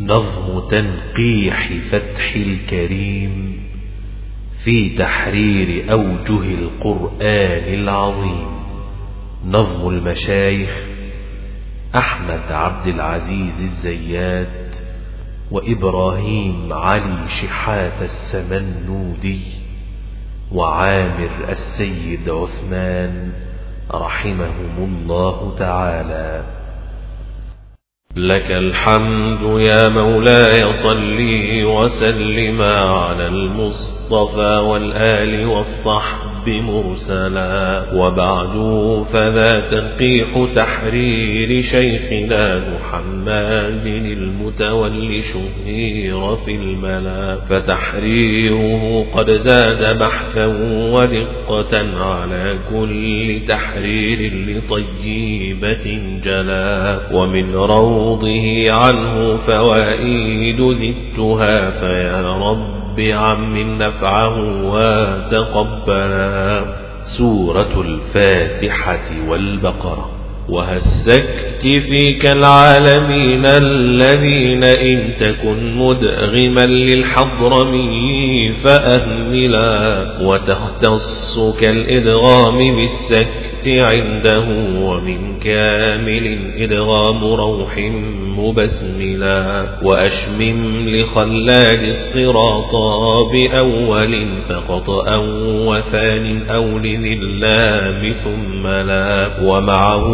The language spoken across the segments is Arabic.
نظم تنقيح فتح الكريم في تحرير أوجه القرآن العظيم. نظم المشايخ أحمد عبد العزيز الزيات وإبراهيم علي شحات السمنودي وعامر السيد عثمان رحمهم الله تعالى. لك الحمد يا مولاي صلي وسلم على المصطفى والآل والصحب مرسلا. وبعد فذا تنقيح تحرير شيخنا محمد المتولي شهير في الملا. فتحريره قد زاد بحثا ودقة على كل تحرير لطيبة جلا. ومن روضه عنه فوائد زدتها فيا رب بعم نفعه وتقبلا سورة الفاتحة والبقرة. وهسكت فيك العالمين الذين إن تكن مدغما للحضرمي فأهملا. وتختص كالإدغام بالسكت عنده ومن كامل إدغام روح مبسملا وأشمم لخلاد الصراط بأول فقط أو وثان أو لذي اللام ثم لا ومعه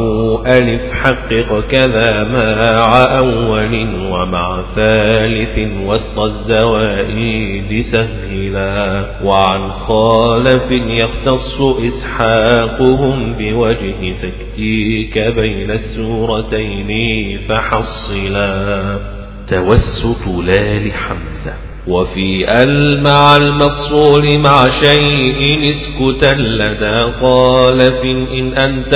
ألف حقق كذا مع أول ومع ثالث وسط الزوائد سهلا وعن خالف يختص إسحاقهم بوجه سكتيك بين السورتين فحصلا. توسط لال حمزة. وفي ال مع المفصول مع شيء اسكتا لدى خالف إن أنت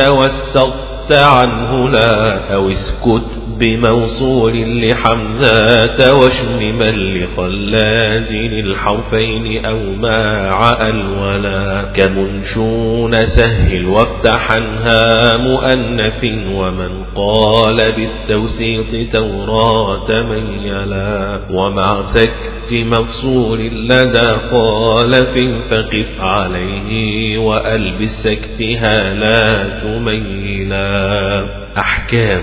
عنه لا أو اسكت بموصول لحمزة واشمما لخلاد الحرفين أو مع الولا. كمنشون سهل وافتحنها مؤنث ومن قال بالتوسيط توراة ميلا. ومع سكت مفصول لدى خالف فقف عليه وأل بالسكت هالات ميلا أحكام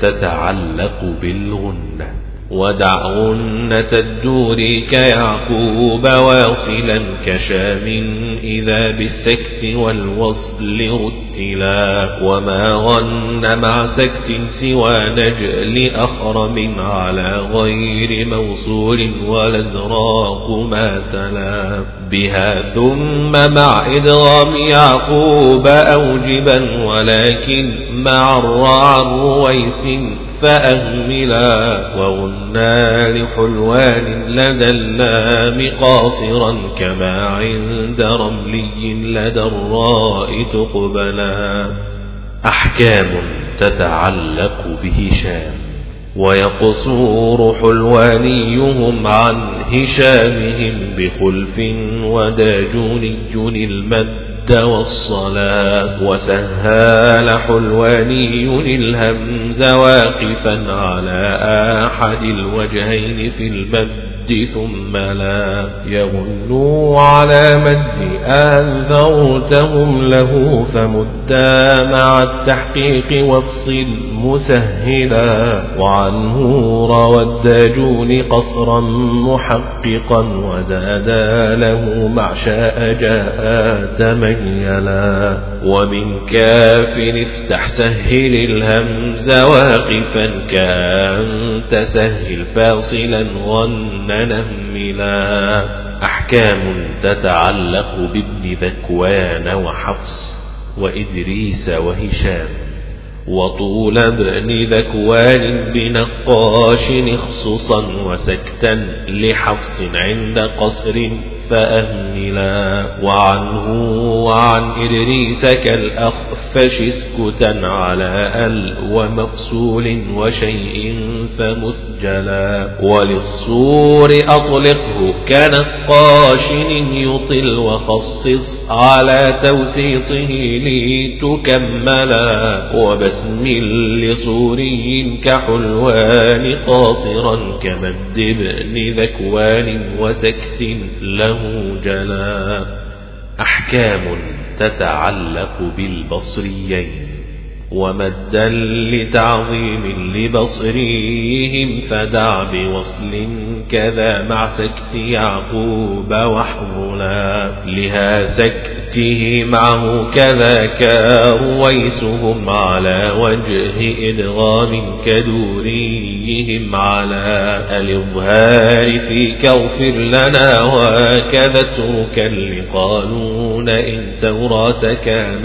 تتعلق بالغنة. ودع غنة الدور كيعقوب واصلا كشام إذا بالسكت والوصل رتلا وما غن مع سكت سوى نجل أخرم على غير موصول والأزراق ما تلا بها ثم مع إدغام يعقوب أوجبا ولكن مع الرع الرويس فأهملا وغنى لحلوان لدى اللام قاصرا كما عند رملي لدى الراء تقبلا. أحكام تتعلق بهشام ويقصور حلوانيهم عن هشامهم بخلف وداجوني المد. والصلاة وسهال حلواني الهمز واقفا على أحد الوجهين في المد ثم لا يغنوا على مد أنذرتهم له فمدا مع التحقيق وافصل مسهلا وعنه روى الداجون قصرا محققا وزادا له مع شاء جاء تميلا ومن كاف افتح سهل الهمز واقفا كأنت سهل فاصلا غن نهملا أحكام تتعلق بابن ذكوان وحفص وإدريس وهشام وطول ابن ذكوان بنقاش اخصصا وسكتا لحفص عند قصر فأهملا وعنه وعن إدريس كالأخفش اسكتا على ال ومفصول وشيء فمسجلا. وللصور أطلقه كنقاش يطل وخصص على توسيطه لتكملا. وبسم لصوري كحلوان قاصرا كمد ابن ذكوان وسكت له جلا أحكام تتعلق بالبصريين ومدا لتعظيم لبصريهم فدع بوصل كذا مع سكت يعقوب وحظنا لها سكته معه كذاك رويسهم على وجه إدغام كدوريهم على الإظهار في كوفر لنا وكذا اترك لقانون إن توراة كان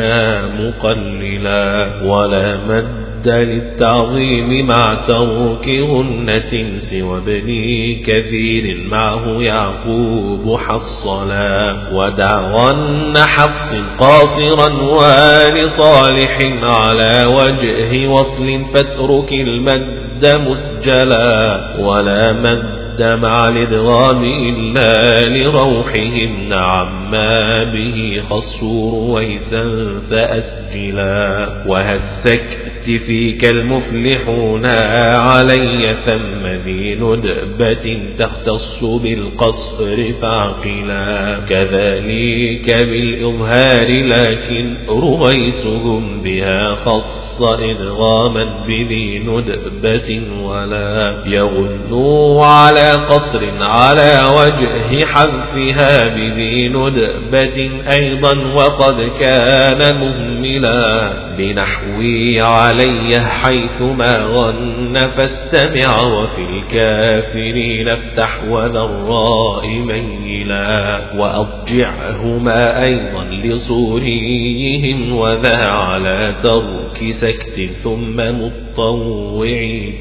مقللا ولا مد للتعظيم مع ترك غنة سوى ابن كثير معه يعقوب حصلا ودع غن حفص قاصرا ولصالح على وجه وصل فاترك المد مسجلا ولا مد مع الإدغام إلا لروحهم نعم ما به خصوا رويسا فأسجلا وهالسكت فيك المفلحون علي ثم ذي ندبة تختص بالقصر فعقلا كذلك بالإظهار لكن رويسهم بها خص إدغاما بذي ندبة ولا يغنوا على قصر على وجه حذفها بذي ندبة أيضا وقد كان مهملا بنحوي علي حيثما غن فاستمع وفي الكافرين افتح وذراء ميلا وأضجعهما أيضا لصوريهم وذا على ترك سكت ثم مطوع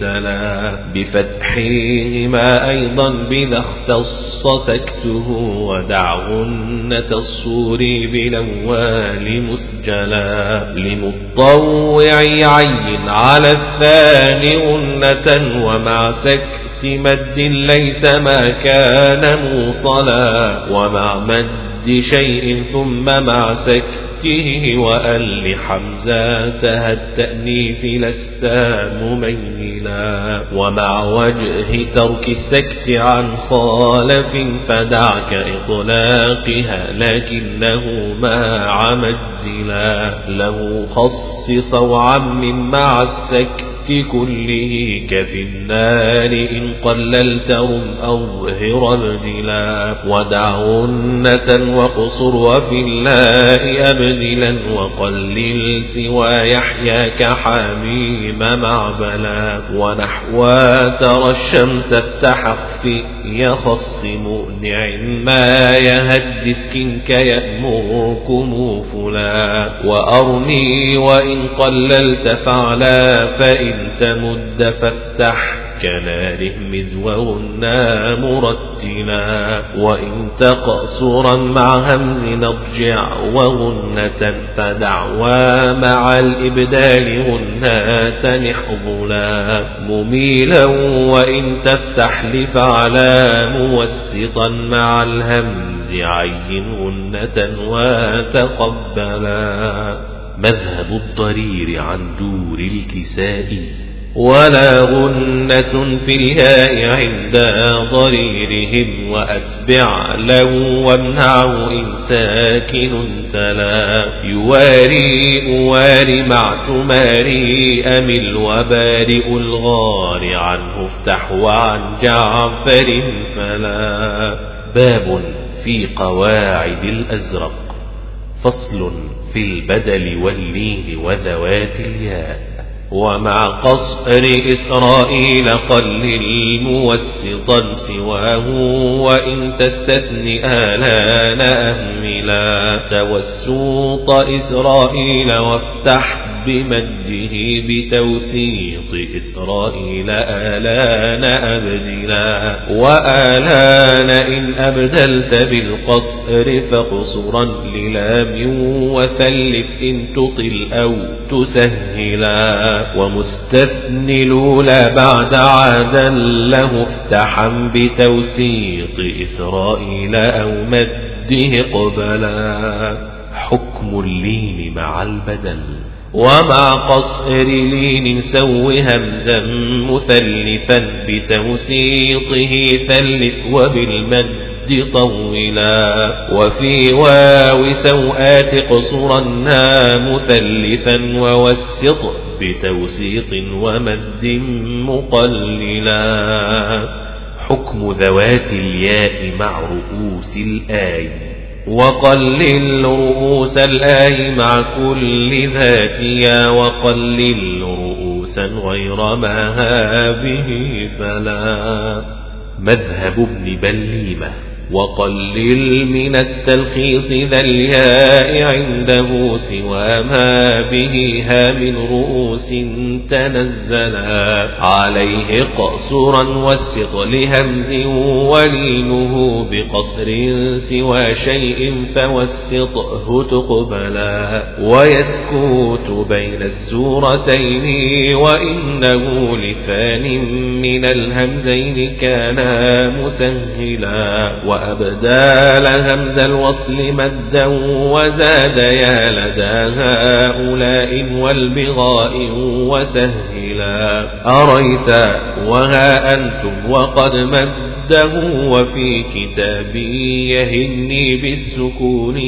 تلا بفتحهما أيضا بذا اختص سكته ودع غنة الصور بالأول مسجلا لمطوع عين على الثاني غنة ومع سكت مد ليس ما كان موصلا ومع مد شيء ثم مع سكت وأل حمزاتها التأنيث لست مميلا. ومع وجه ترك السكت عن خالف فدعك إطلاقها لكنه مع مجلا له خصص وعم مع السكت كله كفي النار إن قللتهم أظهر الجلا ودع غنة وقصر وفي الله أبدلا وقلل سوى يحياك حميم معبلا. ونحوى ترى الشمس افتح اخفي يخص مؤنع ما يهدس كنك يأمركم فلا. وأرمي وإن قللت فعلا فإن تمد فافتح كناره مزورنا مرتلا وإن تقصرا مع همز نضجع وغنة فدعوى مع الإبدال غنات نحظلا مميلا وإن تفتح لفعلا موسطا مع الهمز عين غنة وتقبلا مذهب الضرير عن دور الكساء. ولا غنة في الهاء عند ضريرهم وأتبع له وامنعه إن ساكن تلا. يواري أواري مع تماري أمل وبارئ الغار عنه افتح وعن جعفر فلا. باب في قواعد الأزرق. فصل في البدل واللين وذوات الياء. ومع قصر إسرائيل قلل موسطا سواه وإن تستثن آلان أهملا. توسوط إسرائيل وافتح بمده بتوسيط إسرائيل آلان أبدلا وآلان إن أبدلت بالقصر فقصرا للام وثلث إن تطل أو تسهلا ومستثني الأولى بعد عادا له افتحا بتوسيط إسرائيل أو مده قبلا حكم اللين مع البدل ومع قصر لين سو همزا مثلثا بتوسيطه ثلث وبالمد طولا وفي واو سوآت قصرنا مثلثا ووسط بتوسيط ومد مقللا حكم ذوات الياء مع رؤوس الآي وقلل رؤوس الآي مع كل ذات يا وقلل رؤوسا غير ما به فلا. مذهب ابن بليمة. وقلل من التلخيص ذا الياء عنده سوى ما به ها من رؤوس تنزلا عليه قصرا والسط لهمز ولينه بقصر سوى شيء فوسطه تقبلا ويسكوت بين السورتين وإنه لثان من الهمزين كان مسهلا. وأبدال همز الوصل مدا وزاد يا لدى هؤلاء والبغاء وسهلا. أريت وها أنتم وقد مده وفي كتابي يهني بالسكون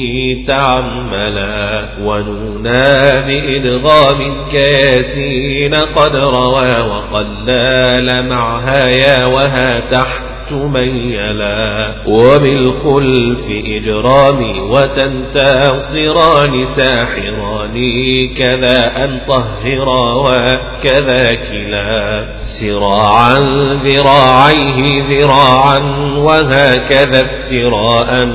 تعملا. ونونا بإدغام كاسين قد روى وقلال معها يا وها تحت ميلا وبالخلف إجرام وتنتصران ساحران كذا أن طهرا وكذا كلا سراعا ذراعيه ذراعا وهكذا افتراء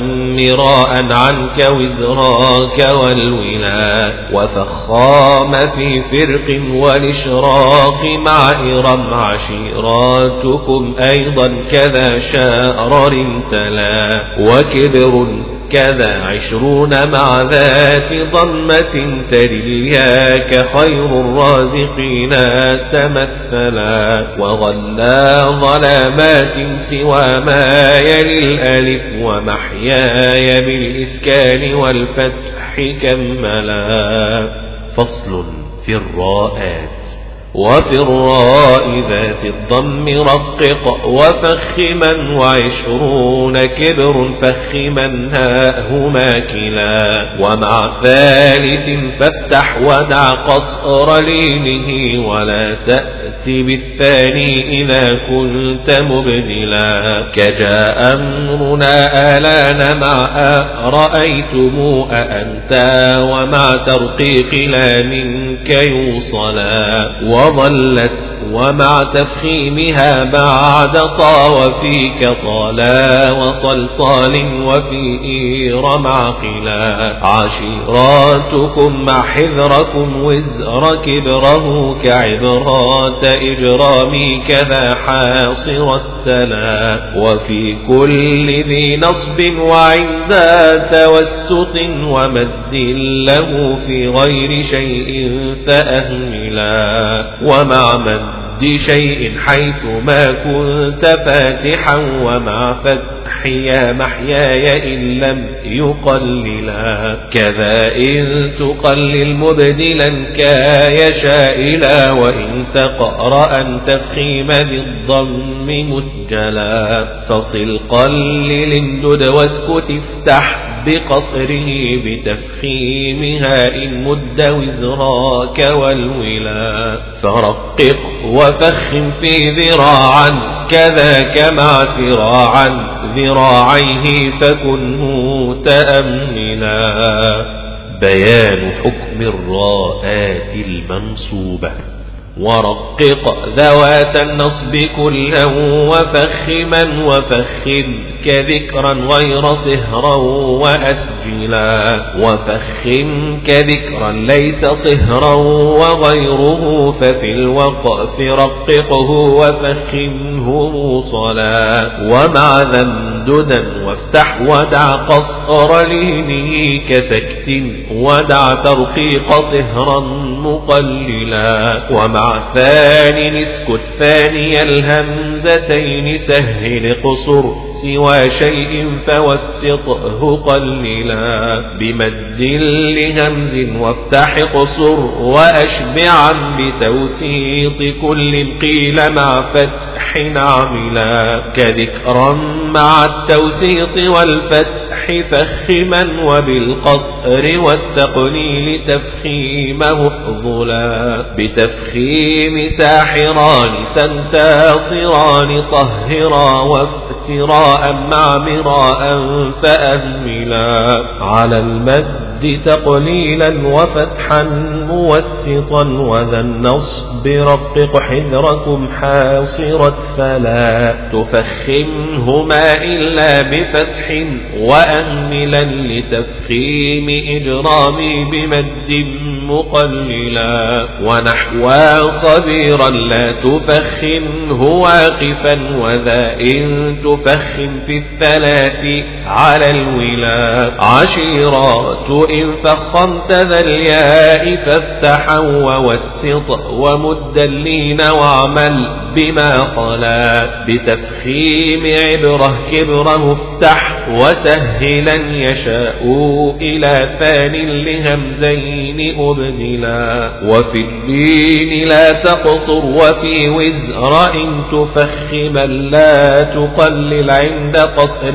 مراء عنك وزراك والولا وفخام في فرق والإشراق مع إرم عشيراتكم أيضا كذا شارر تلا وكبر كذا عشرون مع ذات ضمة ترياك خير الرازقين تمثلا وغلا ظلامات سوى ما يلي الألف ومحياي بالإسكان والفتح كملا فصل في الراءات وفي الراء ذات الضم رقق وفخما وعشرون كبر فخما هاهما كلا ومع ثالث فافتح ودع قصر لينه ولا تأتي بالثاني إذا كنت مبدلا كجاء أمرنا آلان مع رأيتم أأنت ومع ترقيق لا منك يوصلا وظلت ومع تفخيمها بعد طا وفيك طالا وصلصال وفي إير معقلا عشيراتكم مع حذركم وزر كبره كعبرات إجرامي كذا حاصر التلا وفي كل ذي نصب وعند توسط ومد له في غير شيء فأهملا ومع مد شيء حيث ما كنت فاتحا ومع فتح يا محياي إن لم يقللا. كذا إن تقلل مبدلا كاي شائلا وإن تقرأ تفخيم ذي الضم مسجلا. فصل قلل اندد واسكت افتح بقصره بتفخيمها إن مد وزراك والولا فرقق وفخم في ذراعا كذاك مع ذراعا ذراعيه فكنه تأمنا بيان حكم الراءات المنصوبة ورقق ذوات النصب كلا وفخما وفخم كذكرا غير صهرا وأسجلا وفخم كذكرا ليس صهرا وغيره ففي الوقف رققه وفخمه موصلا ومع ذنددا وافتح ودع قصر لينه كسكت ودع ترقيق صهرا مقللا ومع ثاني اسكت ثاني الهمزتين سهل قصر سوى شيء فوسطه قللا بمد لهمز وافتح قصر وأشبعا بتوسيط كل قيل مع فتح عملا كذكرا مع التوسيط والفتح فخما وبالقصر والتقليل تفخيمه افضلا بتفخيم ساحران تنتصران طهرا وافتراء مع مراء فأهملا على المد تقليلا وفتحا موسطا وذا النصب رقق حذركم حاصرت فلا تفخمهما إلا بفتح وأهملا لتفخيم إجرامي بمد مقللا ونحوا خبيرا لا تفخمه واقفا وذا إن تفخم في الثلاث على الولا عشيرات إن فخمت ذا الياء فافتحا ووسط ومد اللين واعمل بما خلا بتفخيم عبره كبره افتح وسهلا يشاء إلى ثان لهمزين أبدلا وفي الدين لا تقصر وفي وزر إن تفخما لا تقلل عند قصر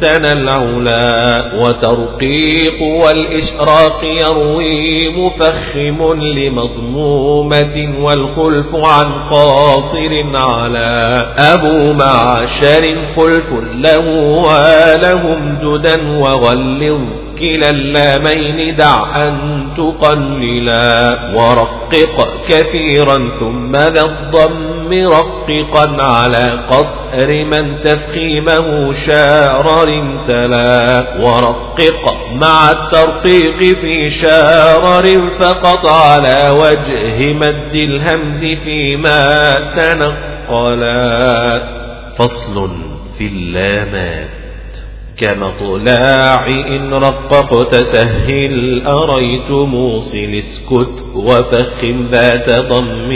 تنى العلا وترقيق والإشراق يروي مفخم لمضمومة والخلف عن قاصر على أبو معشر خلف له ولهم جدا وغلظ كلا اللامين دع أن تقللا ورقق كثيرا ثم ذا الضم رققا على قصر من تفخيمه شارر تلا ورقق مع الترقيق في شارر فقط على وجه مد الهمز فيما تنقلا فصل في اللامات كمطلاع إن رققت سهل أريت موصل اسكت وفخم ذات ضم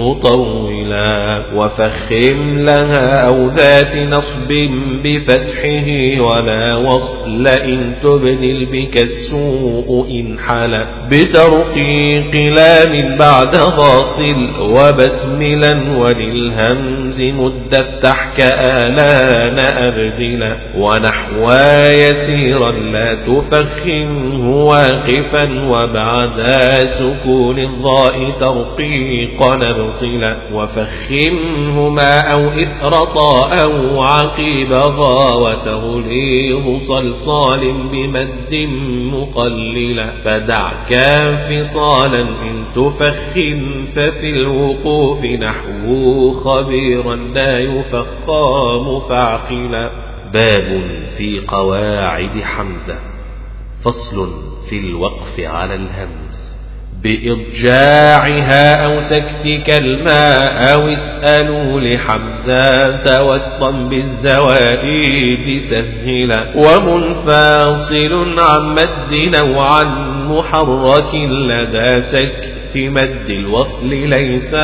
مطولا وفخم لها أو ذات نصب بفتحه ولا وصل إن تبدل بك السوء إن حلا بترقيق لام بعد غاصل وبسملا وللهمز مد افتح كآلان أبدلا ونحو ويسيرا لا تفخمه واقفا وبعد سكون الضاء ترقيقا نبطلا وفخمهما أو إثرطا أو عقيب ضا وتغليظ صلصال بمد مقللا فدعك انفصالا إن تفخم ففي الوقوف نحو خبيرا لا يفخام فاعقلا باب في قواعد حمزة فصل في الوقف على الهمز. بإضجاعها أو سكتك الماء أو اسألوا لحمزة وسطا بالزوائد سهلا ومنفاصل عن مد نوعا محرك لدى سكت مد الوصل ليس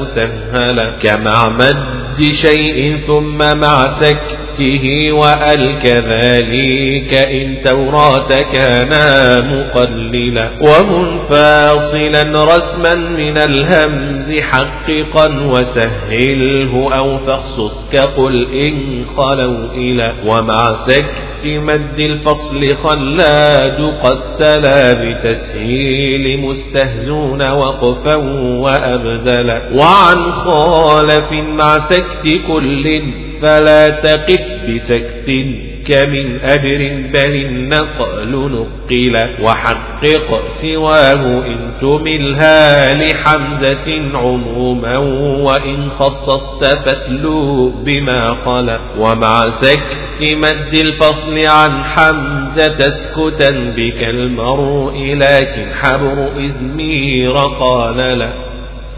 مسهلا. كمع مد شيء ثم مع سكت سكته وأل كذلك إن توراة كان مقللا ومنفاصلا رسما من الهمز حققا وسهله أو فاخصص كقل إن خلوا إلى ومع سكت مد الفصل خلاد قد تلا بتسهيل مستهزون وقفا وأبدلا وعن خالف مع سكت كل فلا تقف بسكت منك من أجر بل النقل نقل وحقق سواه إن تملها لحمزة عموما وإن خصصت فتلو بما خلا ومع سكت مد الفصل عن حمزة اسكتا بك المرء لكن حبر إزمير قال لا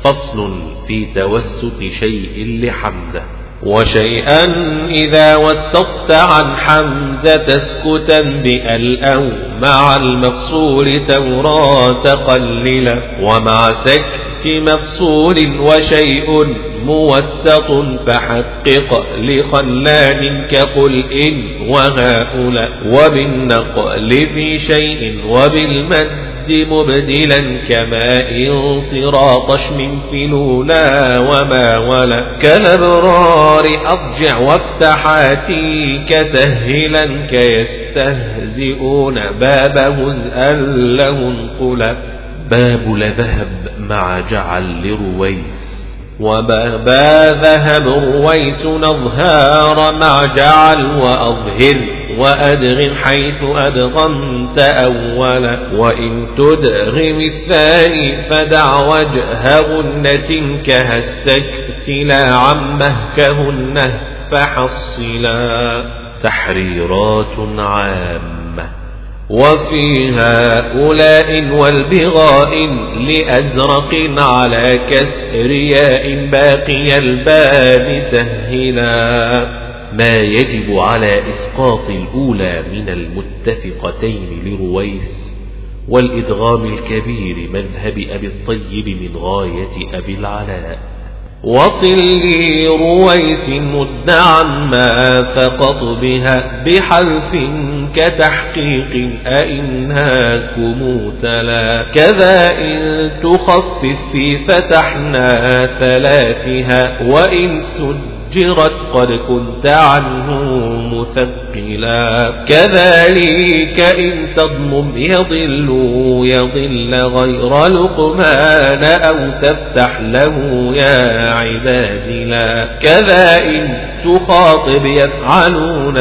فصل في توسط شيء لحمزة. وشيئا إذا وسطت عن حمزة اسكتا بأل أو مع المفصول توراة قللا ومع سكت مفصول وشيء موسط فحقق لخلان كقل إن وهؤلاء وبالنقل في شيء وبالمد مبدلا كماء صراط شم فلولا وما ولا كالابرار أضجع وافتحاتي كسهلا كيستهزئون باب هزءا له انقلا باب لذهب مع جعل لرويس. وبابا ذهب رويس نظهار مع جعل وأظهر وأدغم حيث أدغمت أولا وإن تدغم الثاني فدع وجه غنة كهسكت لا عمه كهنة فحصلا تحريرات عامة وفي هؤلاء والبغاء لأزرق على كسر ياء باقي الباب سهلا. ما يجب على إسقاط الأولى من المتفقتين لرويس والإدغام الكبير مذهب أبي الطيب من غاية أبي العلاء. وصل لي رويس مدعا ما فقط بها بحذف كتحقيق أئنهاكم تلا كذا إن تخفف في فتحنا ثلاثها وإن سد جرت قد كنت عنه مثقلا. كذلك إن تضمم يضل يضل غير لقمان أو تفتح له يا عباد لا كذا إن تخاطب يفعلون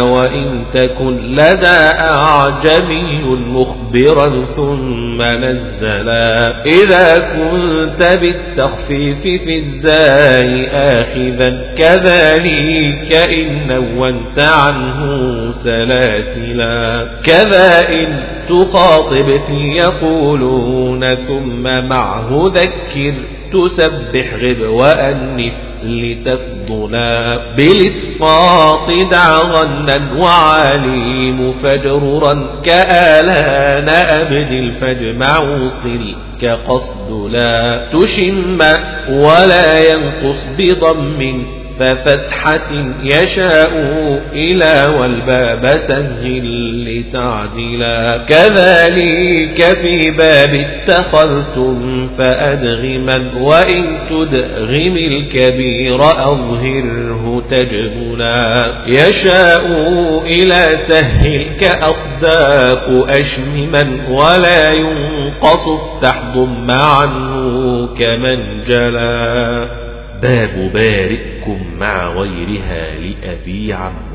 وإن تكن لدى أعجمي مخبرا ثم نزلا. إذا كنت بالتخفيف في الزاي آخذا كذلك إن نونت عنه سلاسلا. كذا إن تخاطب في يقولون ثم معه ذكر تسبح غب وأنف لتفضلا بالإسقاط دع ظنا وعليم فجررا كآلان أبد الفجمع وصل كقصد لا تشم ولا ينقص بضم ففتحة يشاء إلى والباب سهل لتعدلا. كذلك في باب اتخذتم فأدغما وإن تدغم الكبير أظهره تجبنا يشاء إلى سهل كأصداق أشمما ولا ينقص افتح ضم عنه كمن جلا باب بارئكم مع غيرها لأبي عمرو.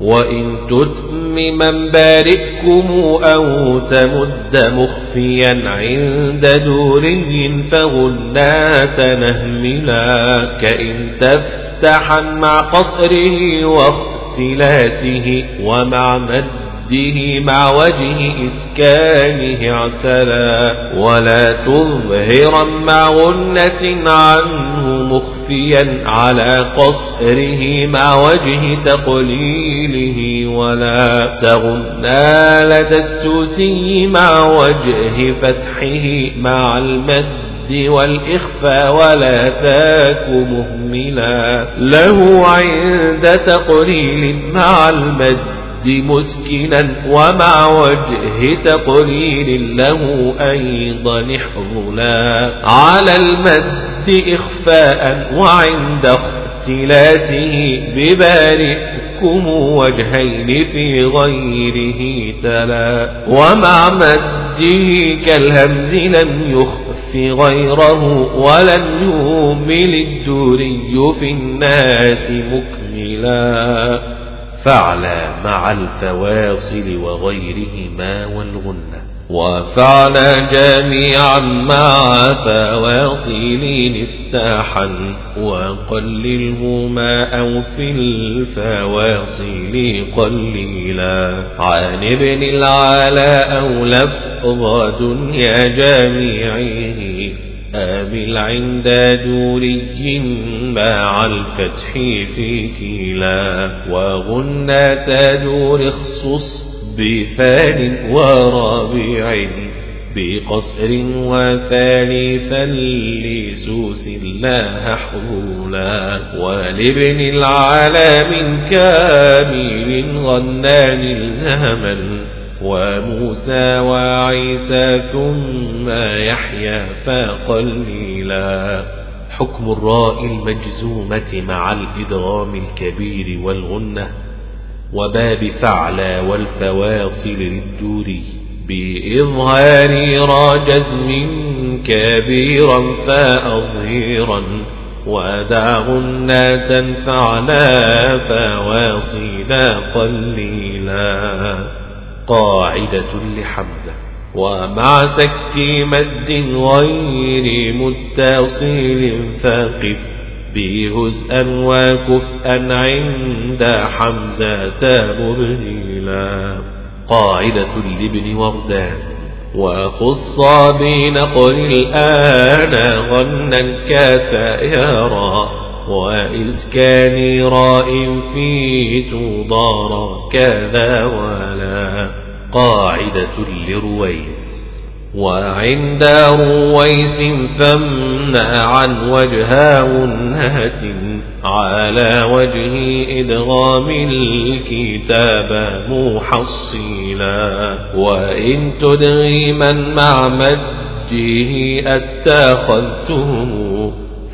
وإن تتمم بارئكم أو تمد مخفيا عند دوري فغنات نهملا. كإن تفتحا مع قصره واختلاسه ومع مد مده مع وجه إسكانه اعتلى ولا تظهرا مع غنة عنه مخفيا على قصره مع وجه تقليله ولا تغنى لدى السوسي مع وجه فتحه مع المد والإخفاء ولا تاك مهملا له عند تقليل مع المد مسكنا ومع وجه تقليل له أيضا احضلا على المد إخفاء وعند اختلاسه ببارئكم وجهين في غيره تلا. ومع مده كالهمز لم يخف غيره ولن يهمل الدوري في الناس مكملا. فعل مع الفواصل وغيرهما والغنة. وفعل جميعا مع فواصل افتاحا. وقللهما أو في الفواصل قليلا. عن ابن العلاء أو لفظ دنيا جميعه. آمل عند دوري مع الفتح في كلا وغنى دور اخصص بفال ورابع بقصر وثالثا لسوس الله حولا ولابن العلا من كامل غنان الزمن وموسى وعيسى ثم يحيى فقليلا حكم الراء المجزومة مع الإدغام الكبير والغنة وباب فعلى والفواصل للدوري بإظهار را جزم كبيرا فأظهيرا ودع غناة فعلا فواصلا قليلا قاعدة لحمزة. ومع سكت مد غير متصل فقف بهزءا وكفءا عند حمزة مبهلا قاعدة لابن وردان. وخص بنقل الآن غنا كثيرا وإسكان راء في تضار كذا ولا قاعدة لرويس. وعند رويس فمنع عن وجهه نهت على وجه إدغام الكتاب محصلا. وإن تدغي من مع مجه أتخذتهم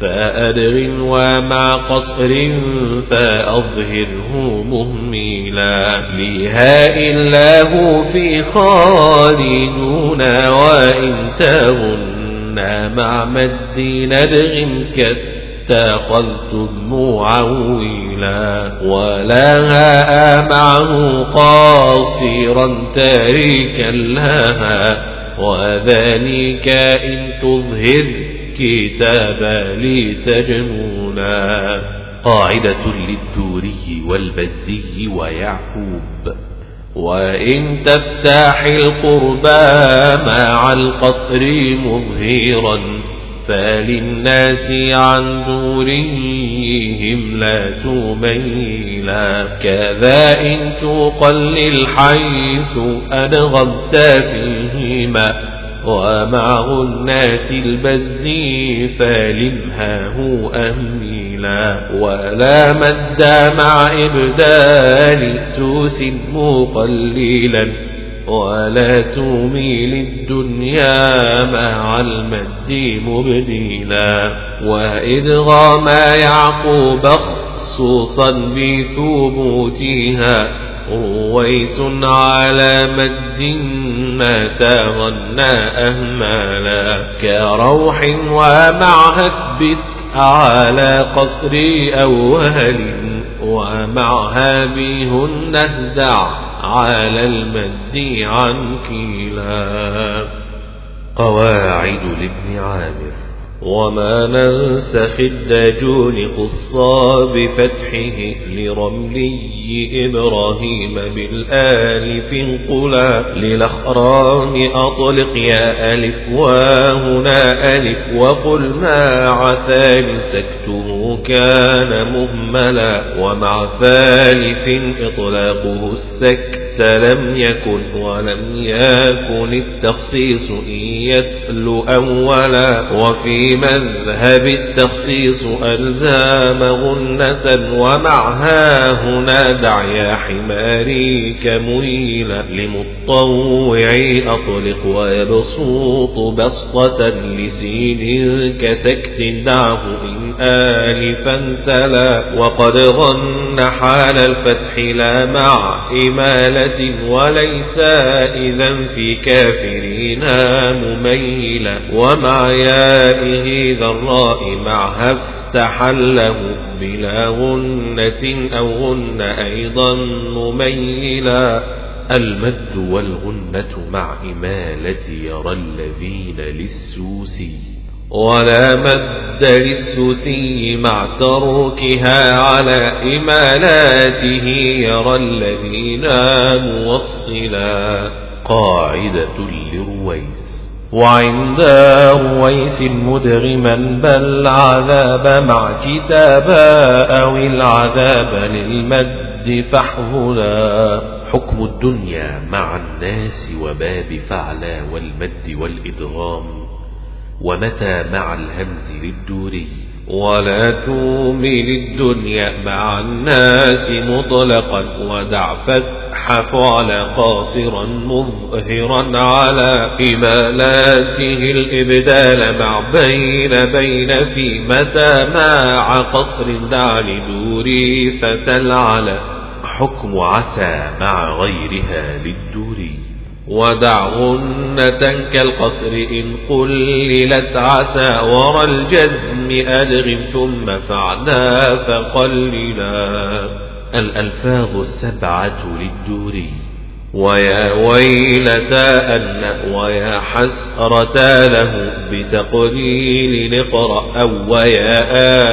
فأدغ ومع قصر فأظهره مهملا لهاء الله في خالدون وإن تغن مع مد ندغ كاتخذتم معولا ولا هاء معه قاصرا تاركا لها وذلك إن تظهر الكتاب لتجنونا. قاعدة للدوري والبزي ويعقوب. وإن تفتح القربى مع القصر مظهرا فللناس عن دوريهم لا تميلا. كذا إن تقلل حيث أدغمت فيهما ومع غنات البز فلمهاه أهميلا. ولا مد مع إبدال سوس مقللا. ولا تميل الدنيا مع المد مبديلا وإدغام يعقوب خصوصا بثبوتها رويس على مد ما تغنى أهمالا كروح ومعها اثبت على قصر أول ومعها بهن اهدع على المد عن كلا قواعد لابن عامر وما ننسخ الدجون خصا بفتحه لرملي إبراهيم بالآلف انقلا للأخرام أطلق يا ألف وهنا ألف وقل مع ثالث سكته كان مهملا ومع ثالث إطلاقه السكت لم يكن ولم يكن التخصيص إن يتلو أولا وفي مذهب التخصيص ألزام غنة ومعها هنا دع يا حماري كميلا لمطوعي أطلق ويبسوط بسطة لسين كسكت دعه إن آلفا تلا وقد غن حال الفتح لا مع إمالة وليس إذا في كافرين مميلا ومع يائه ذراء معها افتحله بلا غنة أو غن أيضا مميلا. المد والغنة مع إمالة يرى الذين للسوسي ولا مد للسوسي مع تركها على إمالاته يرى الذين موصلا. قاعدة لرويس وعند رويس مدغما بل عذاب مع كتابا أو العذاب للمد فاحذلا حكم الدنيا مع الناس وباب فعلا والمد والإدغام ومتى مع الهمز للدوري؟ ولا تومل الدنيا مع الناس مطلقا ودع فتح فعل قاصرا مظهرا على إمالاته الإبدال مع بين بين في متى مع قصر دع لدوري فتلعل حكم عسى مع غيرها للدوري ودعهن كالقصر إن قللت عسى ورى الجزم أدغم ثم فعنا فقللا. الألفاظ السبعة للدوري. ويا ويلتا أن ويا حسرتا له بتقليل نقرأ أو ويا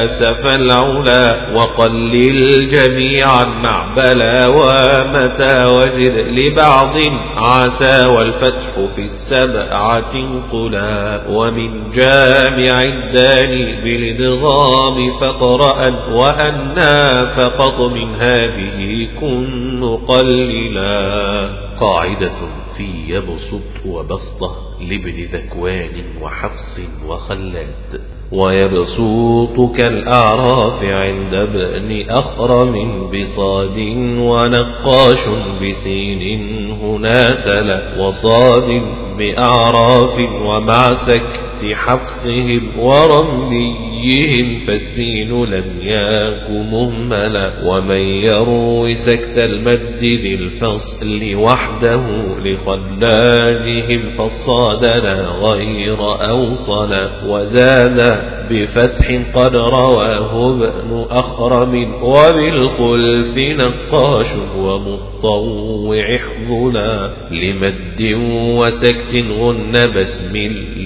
آسف العلا وقلل جميعا مع بلا ومتى وزد لبعض عسى والفتح في السبعة انقلا ومن جامع الداني بالإدغام فقرأ وأنا فقط من هذه كن مقللا قاعدة في يبسط وبسطة لابن ذكوان وحفص وخلاد. ويبسوط كالأعراف عند ابن أخرم بصاد ونقاش بسين هنا تلا وصاد بأعراف ومع سكت حفصهم ورمليهم فالسين لم ياك مهملا ومن يروي سكت المد للفصل وحده لخلاجهم فالصادنا غير أوصلا وزاد بفتح قد رواه ابن أخرم وبالخلف نقاش ومطوع حفظنا لمد وسكت غن بسم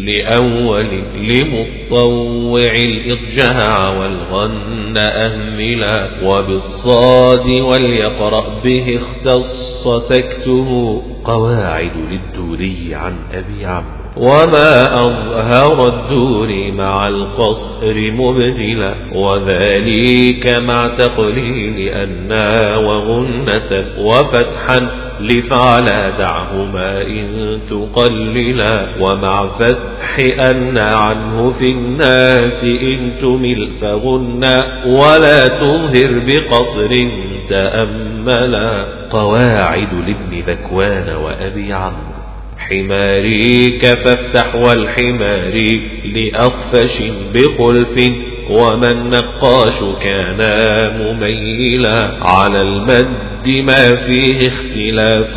لأول لمطوع الإضجاع والغن أهملا وبالصاد وليقرأ به اختص سكته قواعد للدوري عن أبي عمرو. وما أظهر الدور مع القصر مبدلا وذلك مع تقليل أنا وغنة وفتحا لفعل دعهما إن تقللا ومع فتح أن عنه في الناس إن تمل فغنا ولا تظهر بقصر تأملا قواعد لابن ذكوان وأبي عمرو. حماريك فافتح والحمار لأخفش بخلف وما النقاش كان مميلا. على المد ما فيه اختلاف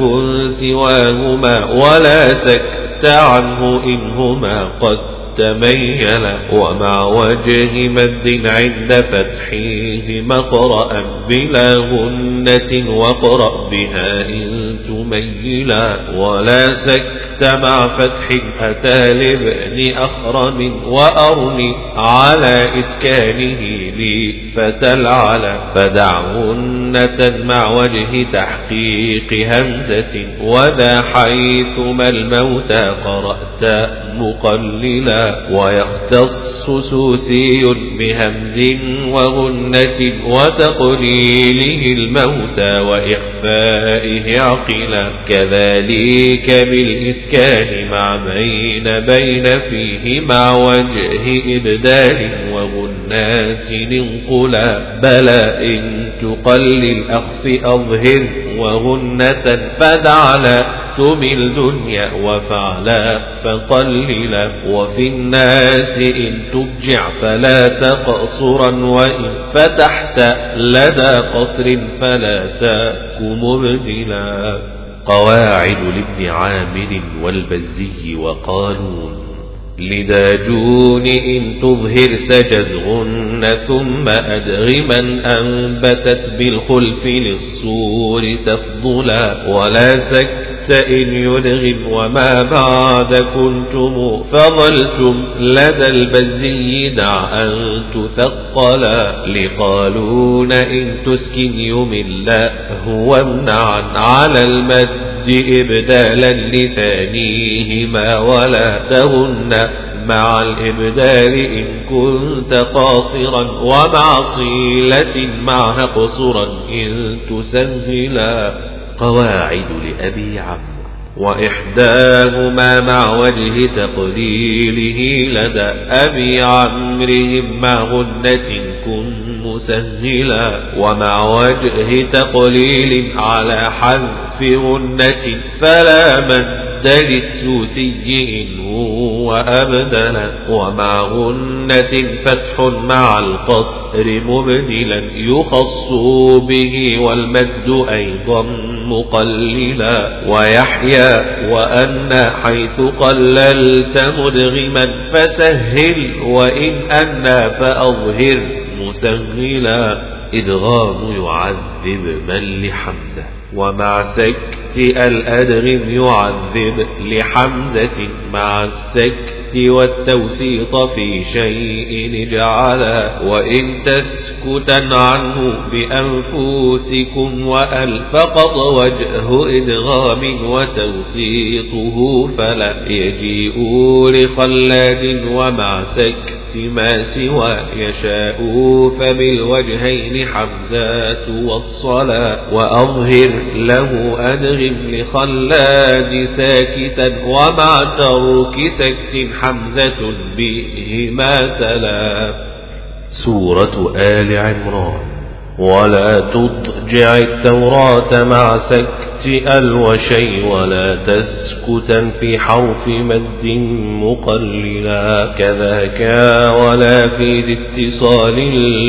سواهما ولا سكت عنه إنهما قد تميلا ومع وجه مد عند فتحه مقرأ بلا غنة وقرأ بها إن تميلا ولا سكت مع فتح أتى لابن أخرم وأرني على إسكانه لي فتلعل فدع غنة مع وجه تحقيق همزة وذا حيثما الموتى قرأت مقللا ويختص سوسي بهمز وغنة وتقليله الموتى وإخفائه عقلا كذلك بالإسكان مع بين بين فيه مع وجه إبدال وغنات انقلا بلى إن تقلل أخف أظهر وغنة فدعلا تمل دنيا وفعلا فقللا وفي الناس إن تبجع فلا تقصرا وإن فتحت لدى قصر فلا تاك مبدلا قواعد لابن عامر والبزي وقالون لداجون إن تظهر سجزغن ثم أدغما أنبتت بالخلف للصور تفضلا ولا سكت إن يدغم وما بعد كنتم فظلتم لدى البزي دع أن تثقلا لقالون إن تسكن يملا هو امنعا على المد إبدالا لثانيهما ولا تهن مع الإبدال إن كنت قاصرا ومع صيلة معها قصرا إن تسهلا. قواعد لأبي عم وإحداهما مع وجه تقليله لدى أبي عمرهم مع غنة كن مسهلا ومع وجه تقليل على حذف غنة فلا من للسوسي إن هو أبدلا ومع غنة فتح مع القصر مبدلا يخص به والمد أيضا مقللا ويحيى وأن حيث قللت مدغما فسهل وإن أنا فأظهر مسهلا إدغام يعذب من لحمزة ومع سك الأدغم يعذب لحمزة مع السكت والتوسيط في شيء اجعلا وإن تسكتا عنه بأنفسكم وأل فقط وجه إدغام وتوسيطه فلا يجيء لخلاد ومع سكت ما سوى يشاء فبالوجهين حمزات والصلاة. وأظهر له أدغم لخلاد ساكتا ومع ترك سكت حمزة بهما تلا. سورة آل عمران. ولا تضجع التوراة مع سكت الوشي ولا تسكتا في حرف مد مقللا كذاك ولا في ذي اتصال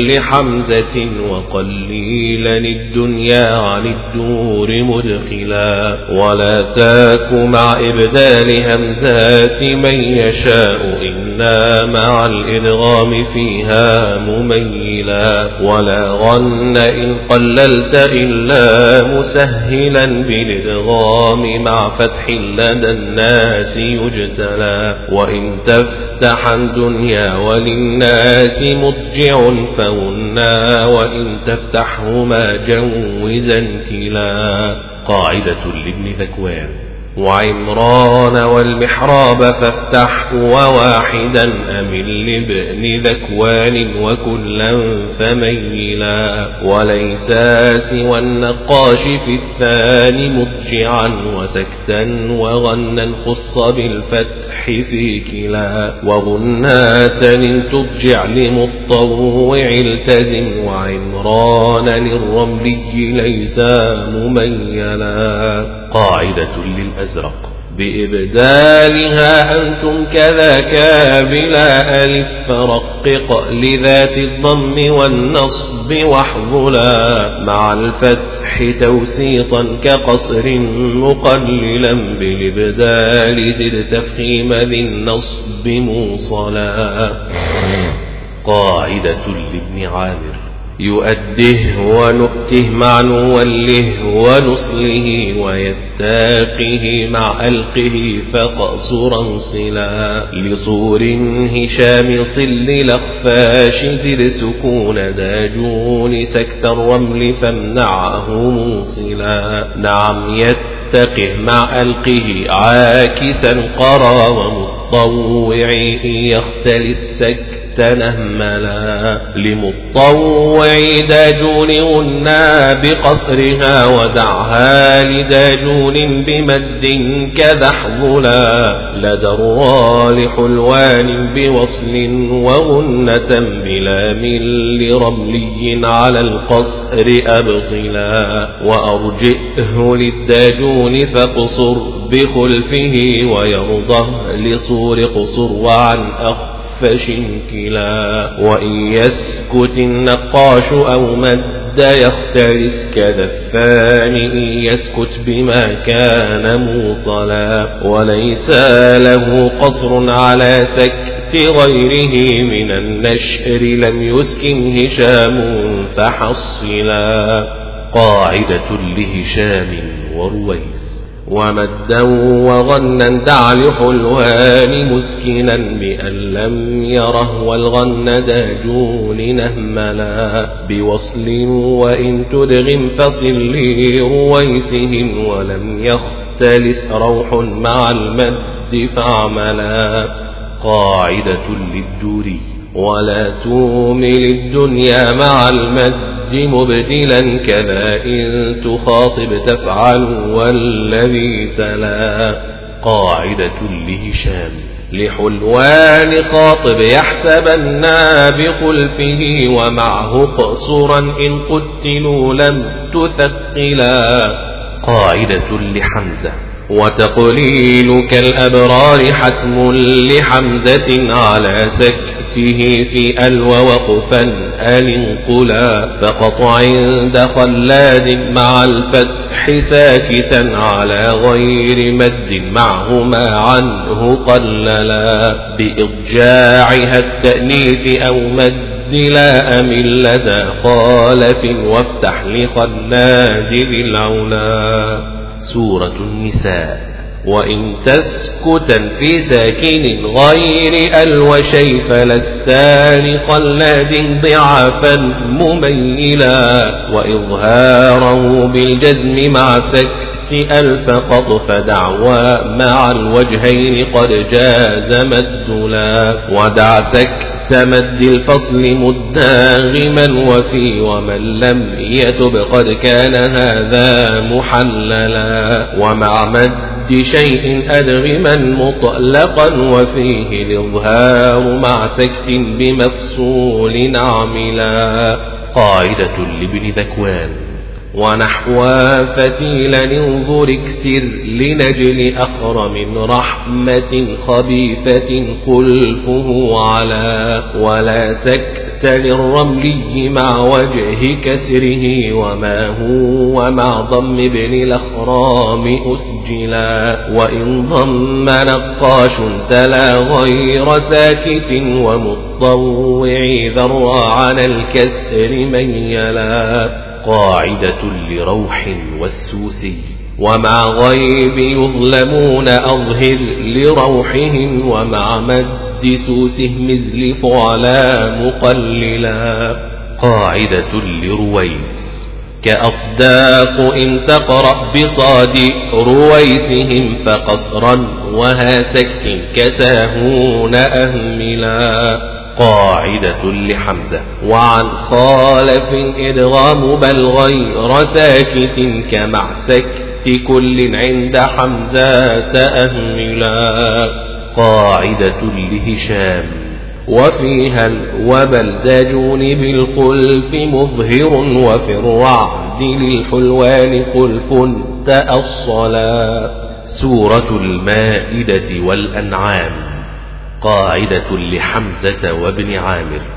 لحمزة وقليلا الدنيا عن الدور مدخلا ولا تاك مع إبدال همزات من يشاء إنا مع الإدغام فيها مميلا ولا غن إن قللت إلا مسهلا بالإدغام مع فتح لدى الناس يجتلى. وإن تفتح الدنيا وللناس مضجع فهنا وإن تفتحهما جوزا كلا. قاعدة لابن ذكوان. وعمران والمحراب فافتح وواحدا أمن لابن ذكوان وكلا فميلا وليس سوى النقاش في الثاني مضجعا وسكتا وغنا خص بالفتح في كلا وغنات تضجع لمطوع التزم وعمران للرملي ليس مميلا قاعدة للأزرق. بإبدالها أنتم كذاك بلا ألف فرقق لذات الضم والنصب واحظلا. مع الفتح توسيطا كقصر مقللا. بالإبدال زد تفخيم ذي النصب موصلا. قاعدة لابن عامر. يؤده ونؤته مع نوله ونصله ويتاقه مع ألقه فقصرا صلا لصور هشام صل لخفاش زر سكون داجون سكت الرمل فامنعه موصلا نعم يتقه مع ألقه عاكسا قرى ومطوع يختل السكت تنهملا لمطوع داجون غنا بقصرها ودعها لداجون بمد كذا حظلا لدى الرال حلوان بوصل وغنة بلام لرملي على القصر أبطلا وأرجئه للداجون فاقصر بخلفه ويرضه لصور قصر وعن أخفش كلا وإن يسكت النقاش أو مد يختلس كذفان إن يسكت بما كان موصلا وليس له قصر على سكت غيره من النشر لم يسكن هشام فحصلا قاعدة لهشام ورويس ومدا وغنا دع لحلوان مسكنا بأن لم يره والغن داجون نهملا بوصل وإن تدغم فصل لرويسهم ولم يختلس روح مع المد فاعملا قاعدة للدوري ولا تومل الدنيا مع المد مبدلا كذا إن تخاطب تفعل والذي تلا. قاعدة لهشام لحلوان خاطب يحسبن بخلفه ومعه قصرا إن قتلوا لم تثقلا. قاعدة لحمزة وتقليل كالأبرار حتم لحمزة على سكته في ألو وقفا ألنقلا فقط عند خلاد مع الفتح ساكتا على غير مد معهما عنه قللا بإضجاعها التأنيث أو مد لا أمن لدى خالف وافتح لخلاد ذي العلا. سورة النساء. وإن تسكتا في ساكن غير الوشي فلستان خلاد ضعافا مميلا وإظهاره بالجزم مع سكت ألف قط فدعوى مع الوجهين قد جاز مدلا ودع سكت مد الفصل مداغما وفي ومن لم يتب قد كان هذا محللا ومع مد شيء أدغما مطلقا وفيه الإظهار مع سكت بمفصول عملا قاعدة لابن ذكوان. ونحوا فتيلا انظر اكسر لنجل أخرم رحمة خبيثة خلفه على ولا سكت للرملي مع وجه كسره وما هو مع ضم ابن الأخرام أسجلا وإن ضم نقاش تلا غير ساكت ومطوع ذرى على الكسر ميلا قاعدة لروح والسوسي ومع غيب يظلمون أظهر لروحهم ومع مد سوسه مزلف على مقللا قاعدة لرويس كأصداق إن تقرأ بصاد رويسهم فقصرا وها سكت كساهون أهملا قاعدة لحمزة. وعن خالف إدغام بل غير ساكت كمع سكت كل عند حمزة أهملا قاعدة لهشام. وفيها وبل داجون بالخلف مظهر وفي الرعد للحلوان خلف تأصلا. سورة المائدة والأنعام. قاعدة لحمزة وابن عامر.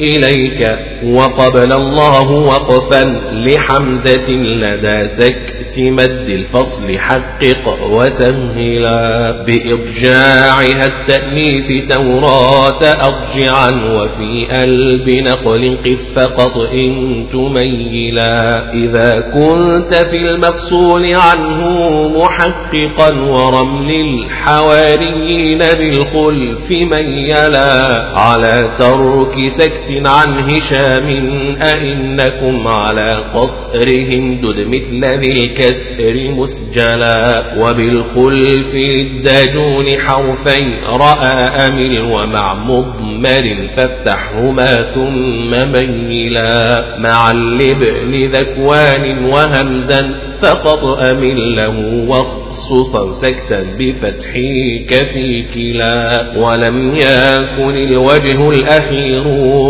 إليك. وقبل الله وقفا لحمزة لدى سكت مد الفصل حقق وسهلا بإضجاعها التأنيث توراة أضجعا وفي ألب نقل قف فقط إن تميلا. إذا كنت في المفصول عنه محققا ورمل الحواريين بالخلف ميلا. على ترك سكت عن هشام أئنكم على قصرهم دد مثل ذي الكسر مسجلا. وبالخلف الدجون حرفي رأى أمل ومع مضمر فافتحهما ثم ميلا. مع الابن ذكوان وهمزا فقط أمل له وخصوصا سكتا بفتح في كلا ولم يكن الوجه الأخير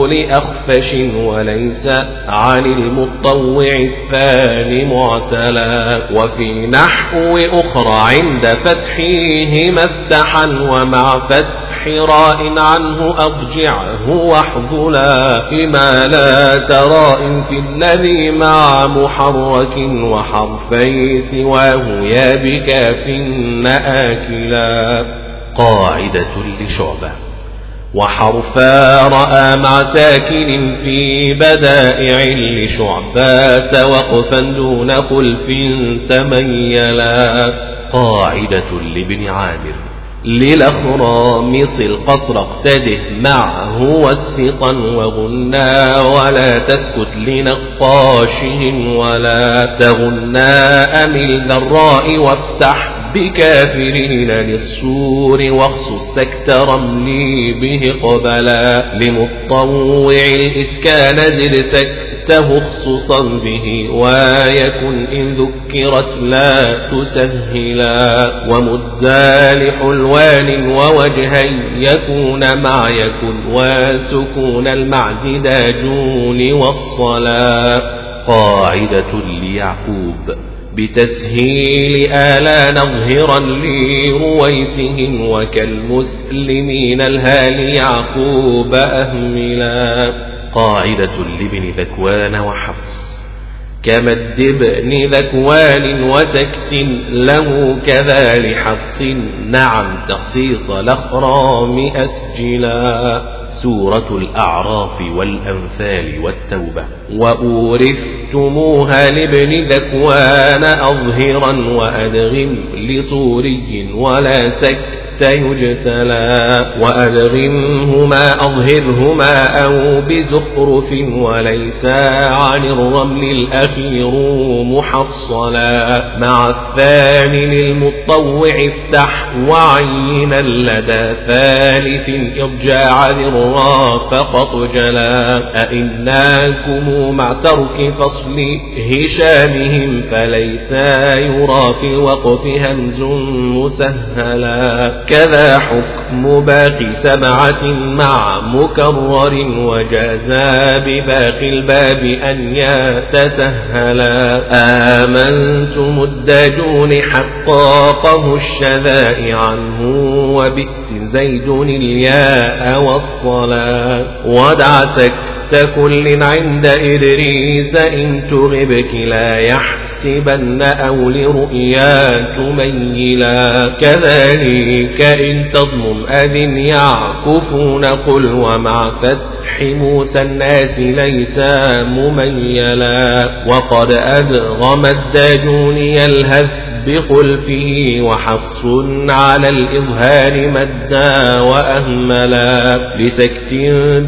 لأخفش وليس عن المطوع الثاني معتلا وفي نحو أخرى عند فتحه مفتحا ومع فتح راء عنه أضجعه واحذلا بما لا تراء في الذي مع محرك وحرفي سواه يا بكاف مآكلا. قاعدة لشعبة. وحرفا رأى مع ساكن في بدائع لشعبات وقفا دون خلف تميلا. قاعدة لابن عامر. للأخرامص القصر اقتده معه والسطا وغنا ولا تسكت لنقاشهم ولا تغنا أمل ذراء وافتح بكافرين للسور واخصص سكت رملي به قبلا لمطوع الإسكان زد سكته خصوصا به ويكن إن ذكرت لا تسهلا ومدا لحلوان ووجهي يكون مع يكن وسكون المعز داجون والصلاة قاعدة ليعقوب بتسهيل آلا نظهرا لرويسهم وكالمسلمين الهال يعقوب أهملا. قاعدة لابن ذكوان وحفص. كمد ابن ذكوان وسكت له كذا لحفص. نعم تخصيص الأخرام أسجلا سورة الأعراف والأنفال والتوبة. وأورثتموها لابن ذكوان أظهرا وأدغم لصوري ولا سكت يجتلى. وأدغمهما أظهرهما أو بزخرف وليس عن الرمل الأخير محصلا. مع الثاني للمطوع افتح وعينا لدى ثالث إرجاع ذرا فقط جلا أئناكم مع ترك فصل هشامهم فليس يرى في الوقف همز مسهلا. كذا حكم باقي سبعة مع مكرر وجازى بباقي الباب أن يتسهلا. آمنتم الدجون حقاقه الشذاء عنه وبئس زيد الياء والصلاة ودع سكت كل عند إدريس إن تغبك لا يحسبن أو لرؤيا تميلا كذلك إن تضمم أذن يعكفون قل ومع فتح موسى الناس ليس مميلا. وقد أدغم الداجون يلهث بخلفه وحفص على الإظهار مدا وأهملا لسكت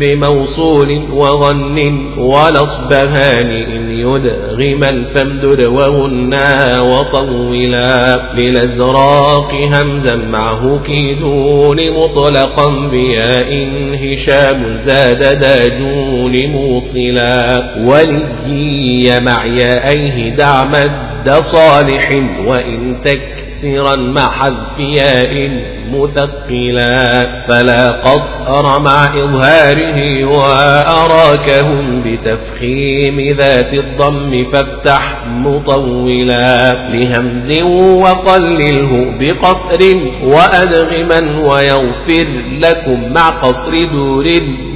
بموصول وظن ولصبهان إن يدغما فامدد وهنا وطولا للأزراق همزا معه كيدون مطلقا بياء هشام زاد داجون موصلا ولي مع يائيه دع مد صالح وإن تكسرا مع حذف ياء مثقلا فلا قصر مع إظهاره وأراكهم بتفخيم ذات الضم فافتح مطولا لهمز وقلله بقصر وأدغما ويغفر لكم مع قصر دور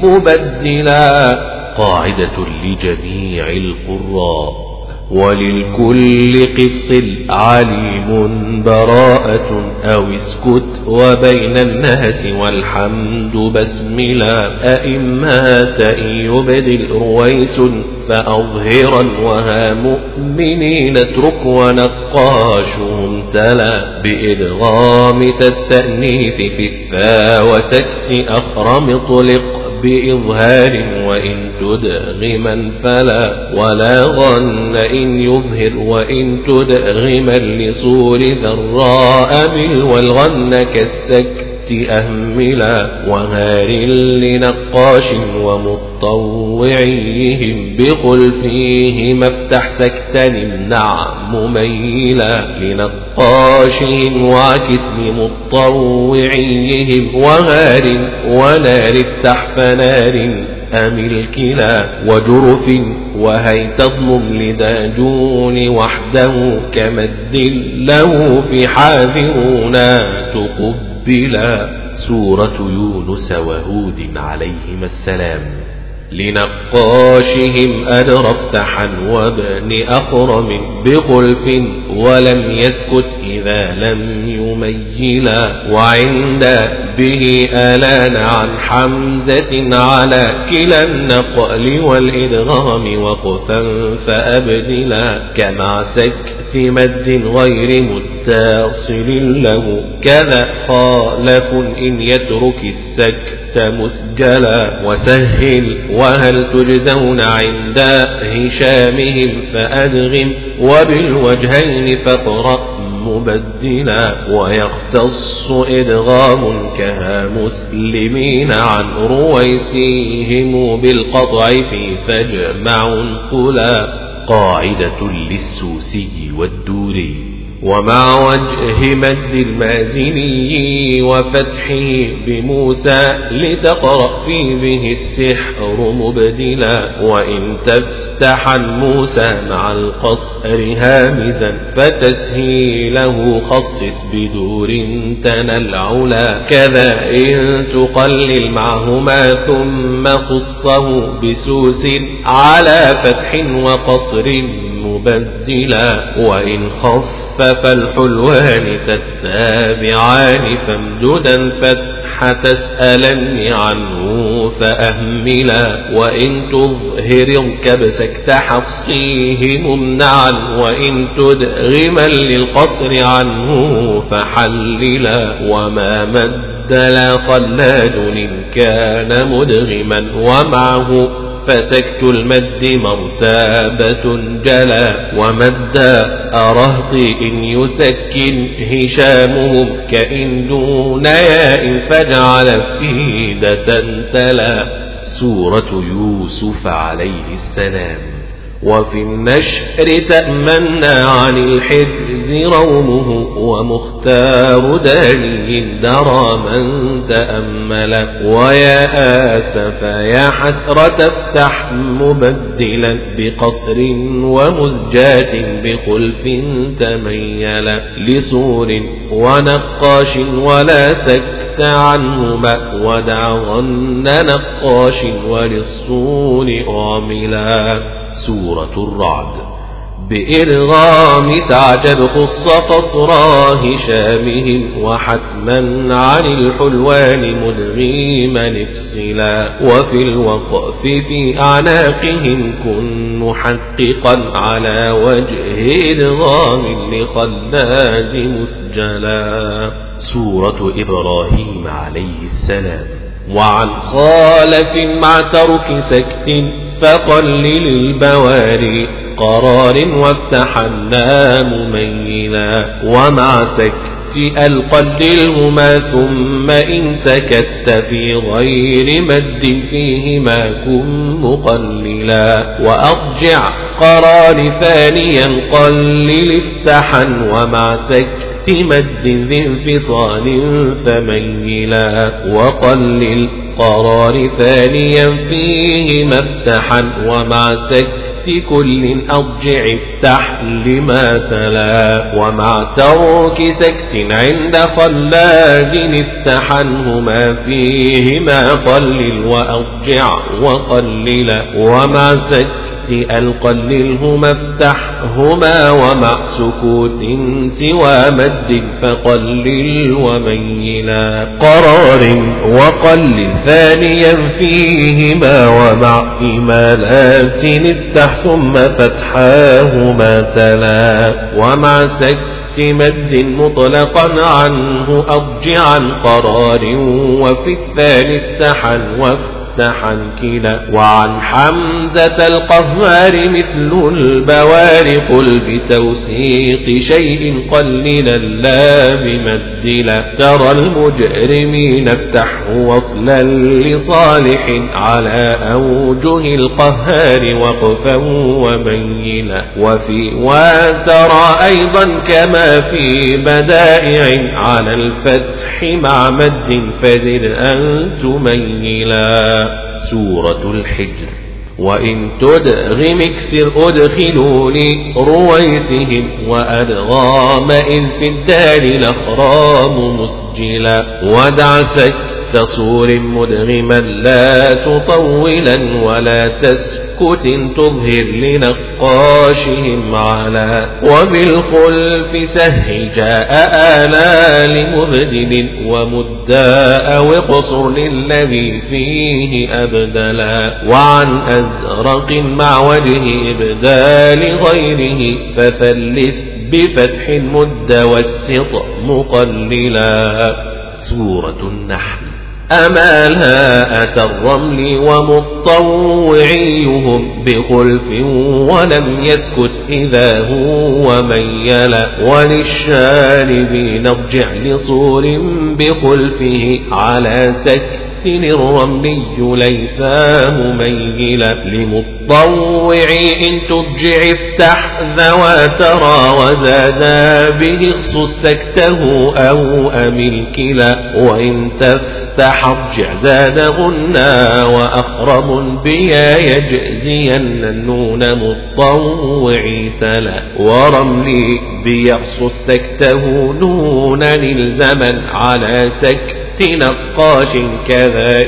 مبدلا. قاعدة لجميع القراء. وللكل قفص عليم براءة أو اسكت وبين الناس والحمد بسملا أئمات إن يبدل رويس فأظهرا وها مؤمنين اترك ونقاشهم تلا بإدغام التأنيث في الثا وسكت أخرم طلق بإظهار وإن تدغما فلا ولا غن إن يظهر وإن تدغما لصور ذراء بل والغن أهملا وهار لنقاش ومطوعيهم بخلفيهم افتح سكتا امنع مميلا لنقاشهم وعكس لمطوعيهم وهار ونار افتح فنار أم الكلا وجرف وهي تضمم لداجون وحده كمد له في حاذرونا تقبل بلا سورة يونس وهود عليهما السلام. لنقاشهم أدر افتحا وابن أخرم بخلف ولم يسكت إذا لم يميلا. وعند به آلان عن حمزة على كلا النقل والإدغام وقفا فأبدلا كمع سكت مد غير متصل له كذا خالف إن يترك السكت مسجلا وسهل وهل تجزون عند هشامهم فأدغم وبالوجهين فاقرأ مبدلا ويختص إدغام كها مسلمين عن رويسيهم بالقطع في فجمع قلا قاعدة للسوسي والدوري. ومع وجه مد المازني وفتحه بموسى لتقرأ في به السحر مبدلا وإن تفتح موسى مع القصر هامزا فتسهيله خصص بدور تنى العلا كذا إن تقلل معهما ثم خصه بسوس على فتح وقصر مبدلا وإن خفف الحلوان تتابعان فامددا فتح تسألني عنه فأهملا وإن تظهر الكبسك تحفصيه ممنعا وإن تدغما للقصر عنه فحللا وما مد لا خلاد إن كان مدغما ومعه فسكت المد مرتابة جلا ومد أرهط إن يسكن هشامهم كإن دون ياء فجعل فيدة تلا سورة يوسف عليه السلام. وفي النشر تأمنا عن الحرز رومه ومختار داني درى من تأمل. ويا آسف يا حسرة افتح مبدلا بقصر ومزجات بخلف تميلا لصور ونقاش ولا سكت عنهما ودع ظن نقاش وللصور عاملا. سورة الرعد. بإرغام تعجب خص قصرا هشامهم وحتما عن الحلوان مدغيما نفصلا. وفي الوقف في أعناقهم كن محققا على وجه إرغام لخلاد مسجلا. سورة إبراهيم عليه السلام. وعن خالف مع ترك سكت فقلل البواري قرار وافتحنا ممينا ومع سكت القللهما ثم إن سكت في غير مد فيهما كن مقللا وأضجع قرار ثانيا قلل افتحا ومع سكت مد ذي انفصال فميلا وقلل قرار ثانيا فيه مفتحا ومع سكت كل أضجع افتح لما تلا ومع ترك سكت عند خلاد افتحنهما فيهما قلل وأضجع وقلل ومع سكت القللهما افتحهما ومع سكوت سوى مد فقلل وميلا قرار وقلل ثانيا فيهما ومع إمالات افتح ثم فتحاهما تلا ومع سكت مد مطلقا عنه أضجعا قرار وفي الثاني افتحا وافتح وافتحا كلا وعن حمزة القهار مثل البوار قل بتوسيق شيء قللا لا بمدلا ترى المجرمين افتحه وصلا لصالح على أوجه القهار وقفا وبينا وفي وترى أيضا كما في بدائع على الفتح مع مد فزد أن تميلا سورة الحجر. وإن تدغم اكسر أدخلوا لرويسهم وأدغام إذ في الدار الأخرام مسجلا. ودع سك تصور مدغما لا تطولا ولا تسكت تظهر لنقاشهم على وبالخلف سه جاء آلا لمبدل ومداء واقصر للذي فيه أبدلا وعن أزرق مع وجه إبدال غيره فثلث بفتح مد والسط مقللا سورة النحل أمالها أتى الرمل ومطوعيهم بخلف ولم يسكت إذا هو ميلا وللشاربين ارجع لصور بخلفه على سك الرملي ليس مميلا لمطوع. إن تضجع افتح ذواترا وزادا به اخصص سكته أو أمل كلا وإن تفتح ارجع زاد غنا وأخرم بيا يجزين النون مطوعي تلا. ورملي بيخصص سكته نونا للزمن على سكت نقاش كذا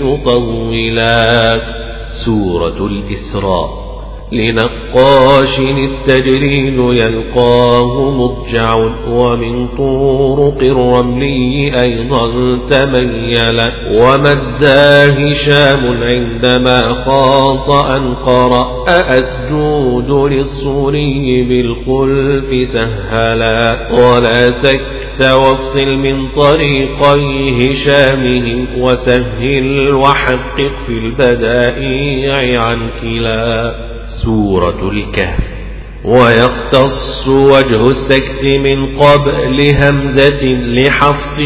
يطولا. سورة الإسراء. لنقاش التجريد يلقاه مضجع ومن طرق الرملي أيضا تميل. ومدى هشام عندما خاطأ قرأ أسجود للصوري بالخلف سهلا ولا سكت وافصل من طريقي هشامهم وسهل وحقق في البدائع عن كلا سورة الكهف. ويختص وجه السكت من قبل همزة لحفص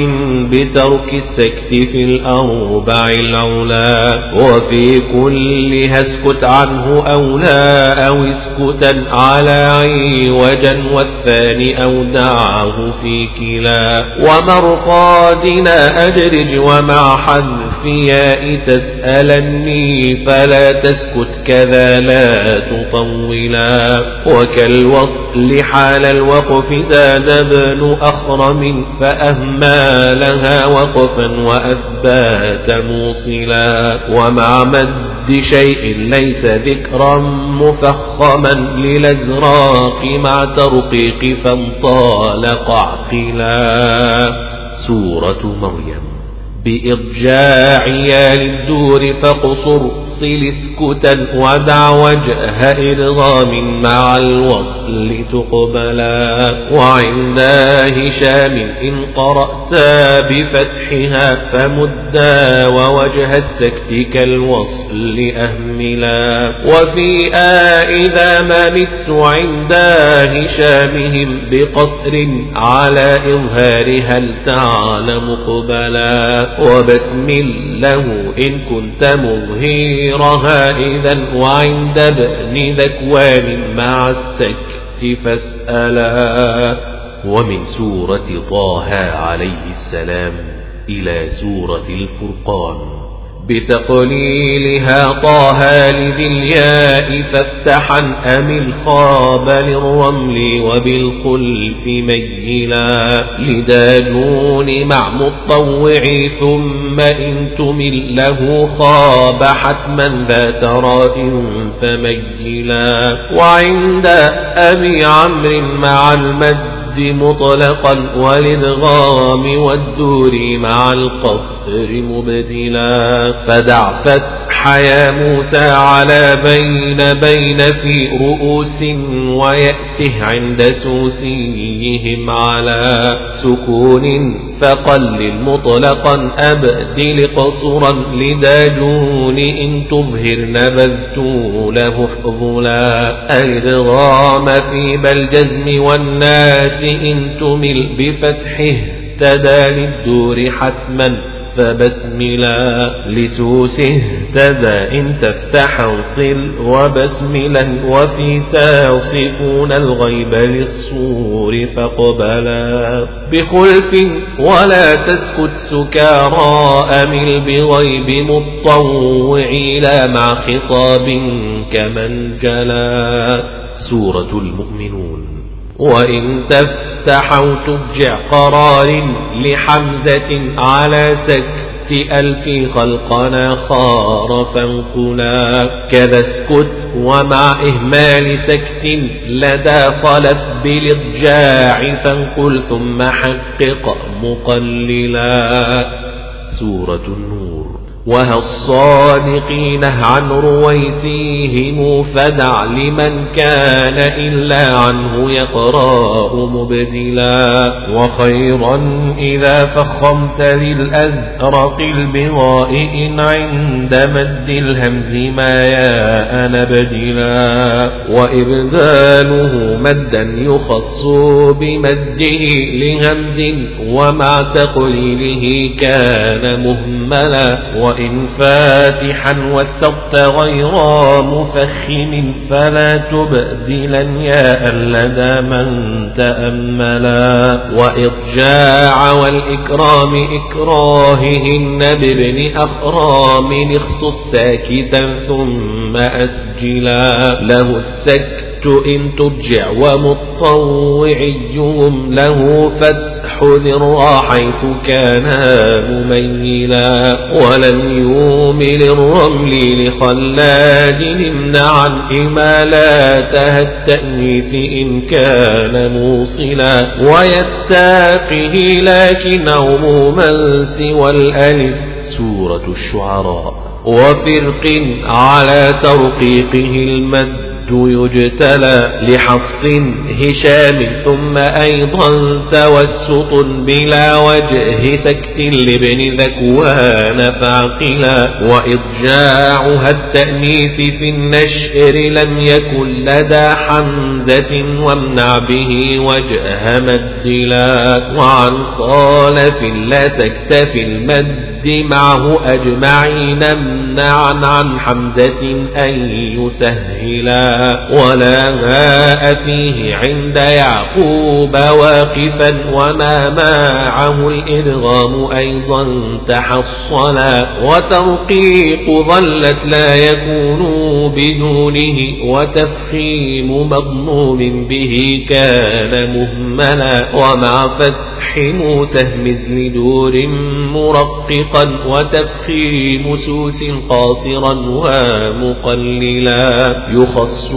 بترك السكت في الأربع الأولى. وفي كلها اسكت عنه أولى أو اسكتا على عوجا والثاني أودعه في كلا. ومرقادنا أدرج ومع حذف ياء تسألني فلا تسكت كذا لا تطولا وكالوصل حال الوقف زاد ابن أخرم فأهمى لها وقفا وأثبات موصلا ومع مد شيء ليس ذكرا مفخما للأزراق مع ترقيق فانطالق عقلا سورة مريم. بإرجاعها للدور فاقصر صل اسكتا ودع وجه إرغام مع الوصل تقبلا وعند هشام إن قرأت بفتحها فمدا ووجه السكت كالوصل أهملا. وفي آ إذا ما مت عند هشامهم بقصر على إظهارها هل تعلم قبلا. وبسم له إن كنت مظهيرها إذا وعند ابن ذكوان مع السكت فاسألا. ومن سورة طه عليه السلام إلى سورة الفرقان. بتقليلها طه لذي الياء فافتحا أم الخاب للرمل وبالخلف ميلا لداجون مع مطوع ثم إن تمل له خاب حتما ذات راء فميلا وعند أبي عمرو مع المد الحد مطلقا والادغام والدور مع القصر مبدلا. فدع فتح يا موسى على بين بين في رؤوس ويأته عند سوسيهم على سكون فقلل مطلقا أبدل قصرا لداجون إن تظهر نبذت له حظلا. الإدغام في بالجزم والناس إن تمل بفتحه تدى للدور حتما. فبسملا لسوس اهتدى إن تفتح وصل وبسملا وفي تصفون الغيب للصور فقبلا بخلف ولا تسكت سكارى أمل بغيب مطوع لا مع خطاب كمن جلا سورة المؤمنون وإن تفتح أو تبجع قرار لحمزة على سكت ألف خلقنا خار فانقلا كذا اسكت ومع إهمال سكت لدى خلف بالإضجاع فانقل ثم حقق مقللا سورة النور وها الصادقين عن رويسيهم فدع لمن كان إلا عنه يقرأ مبدلا وخيرا إذا فخمت للأزرق البغاء إن عند مد الهمز ما ياء نبدلا وإبداله مدا يخص بمده لهمز ومع تقليله كان مهملا وإن فاتحا وثقت غير مفخم فلا تبدلا يا لدى من تأملا وإضجاع والإكرام إكراههن بابن أخرام اخصص ساكتا ثم أسجلا. له السك إن تبجع ومطوعيهم له فتح ذرى حيث كان مميلا ولم يومل الرمل لخلاد امنعا إمالاتها التأنيث إن كان موصلا ويتاقه لكن عموما سوى الألف سورة الشعراء وفرق على ترقيقه المد يجتلى لحفص هشام ثم أيضا توسط بلا وجه سكت لابن ذكوان فعقلا وإضجاعها التأنيث في النشر لم يكن لدى حمزة وامنع به وجه مدلا. وعن خالف لا سكت في المد معه أجمعين امنعا عن حمزة أن يسهلا. ولا هاء فيه عند يعقوب واقفا وما معه الإدغام أيضا تحصلا. وترقيق ظلت لا يكون بدونه وتفخيم مضموم به كان مهملا. ومع فتح موسى اهمز لدور مرققا وتفخيم سوس قاصرا ومقللا يخص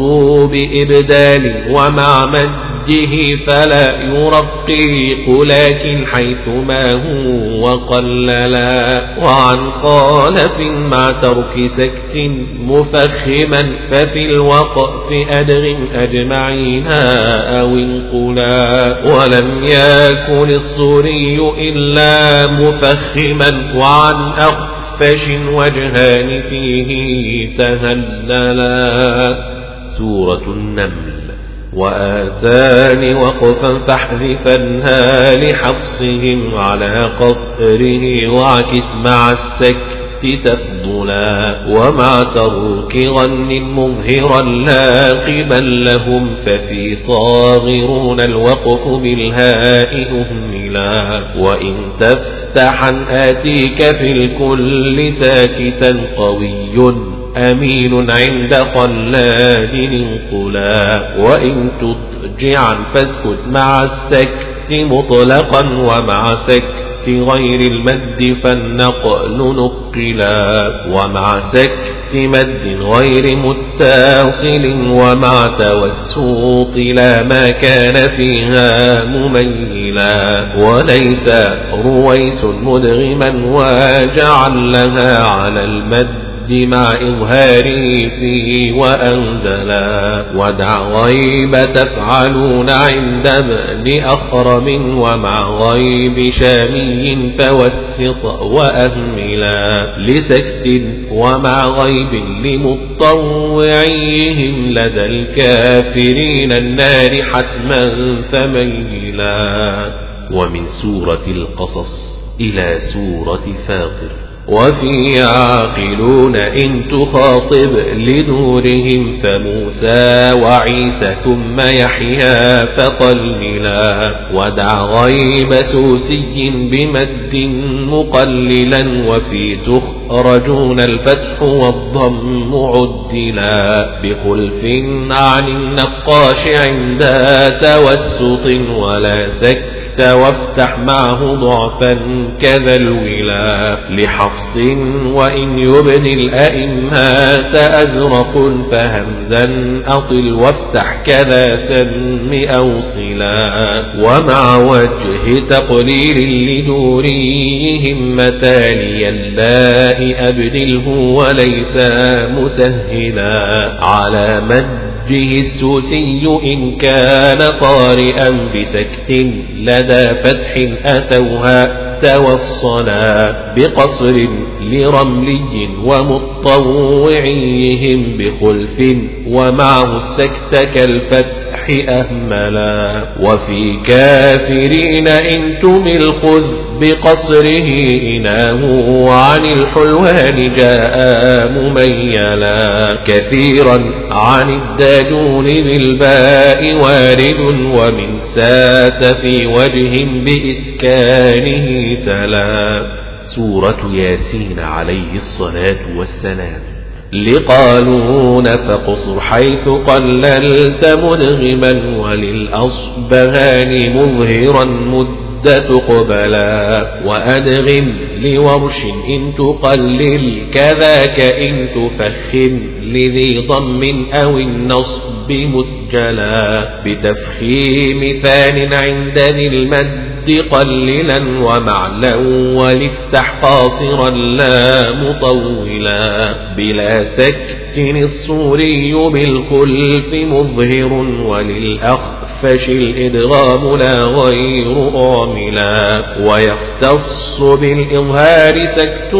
بإبدال ومع مده فلا يرقيق لكن حيث ما هو قللا وعن خالف مع ترك سكت مفخما ففي الوقف أدغ أجمعين أو انقلا. ولم يكن الصوري إلا مفخما وعن أخفش وجهان فيه تهللا. سورة النمل. وآتان وقفا فاحذفنها لحفصهم على قصره واعكس مع السكت تفضلا. ومع ترك غن مظهرا لاقبا لهم ففي صاغرون الوقف بالهاء أهملا. وإن تفتحا آتيك في الكل ساكتا قوي أمين عند خلاد انقلا وإن تضجعا فاسكت مع السكت مطلقا ومع سكت غير المد فالنقل نقلا ومع سكت مد غير متصل ومع توسط لا ما كان فيها مميلا وليس رويس مدغما واجعل لها على المد مع إظهاره فيه وأنزلا ودع غيب تفعلون عند ابن أخرم ومع غيب شامي فوسط وأهملا لسكت ومع غيب لمطوعيهم لدى الكافرين النار حتما فميلا. ومن سورة القصص إلى سورة فاطر. وفي عاقلون إن تخاطب لنورهم فموسى وعيسى ثم يحيى فقللا ودع غيب سوسي بمد مقللا وفي تخرجون الفتح والضم عدلا بخلف عن النقاش عند توسط ولا سكت وافتح معه ضعفا كذا الولا لحظ حفص وإن يبني الأئمات أزرق فهمزا أطل وافتح كذا سم أوصلا ومع وجه تقليل لدوريهم متالي اللاء أبدله وليس مسهلا على مد وجه السوسي إن كان قارئا بسكت لدى فتح أتوها توصلا بقصر لرملي ومطوعيهم بخلف ومعه السكت كالفتح أهملا وفي كافرين إن تمل خذ بقصره إناه عن الحلوان جاء مميلا كثيرا عن الداجون بالباء وارد ومن سات في وجه بإسكانه تلا. سورة ياسين عليه الصلاة والسلام. لقالون فقصر حيث قللت مدغما وللأصبهان مظهرا مد تقبلا وأدغم لورش إن تقلل كذاك إن تفخم لذي ضم أو النصب مسجلا. بتفخيم ثان عند ذي المد قللا ومعلا ولفتح قاصرا لا مطولا. بلا سكت الصوري بالخلف مظهر وللأخفش الإدغام لا غير آملا ويختص بالإظهار سكت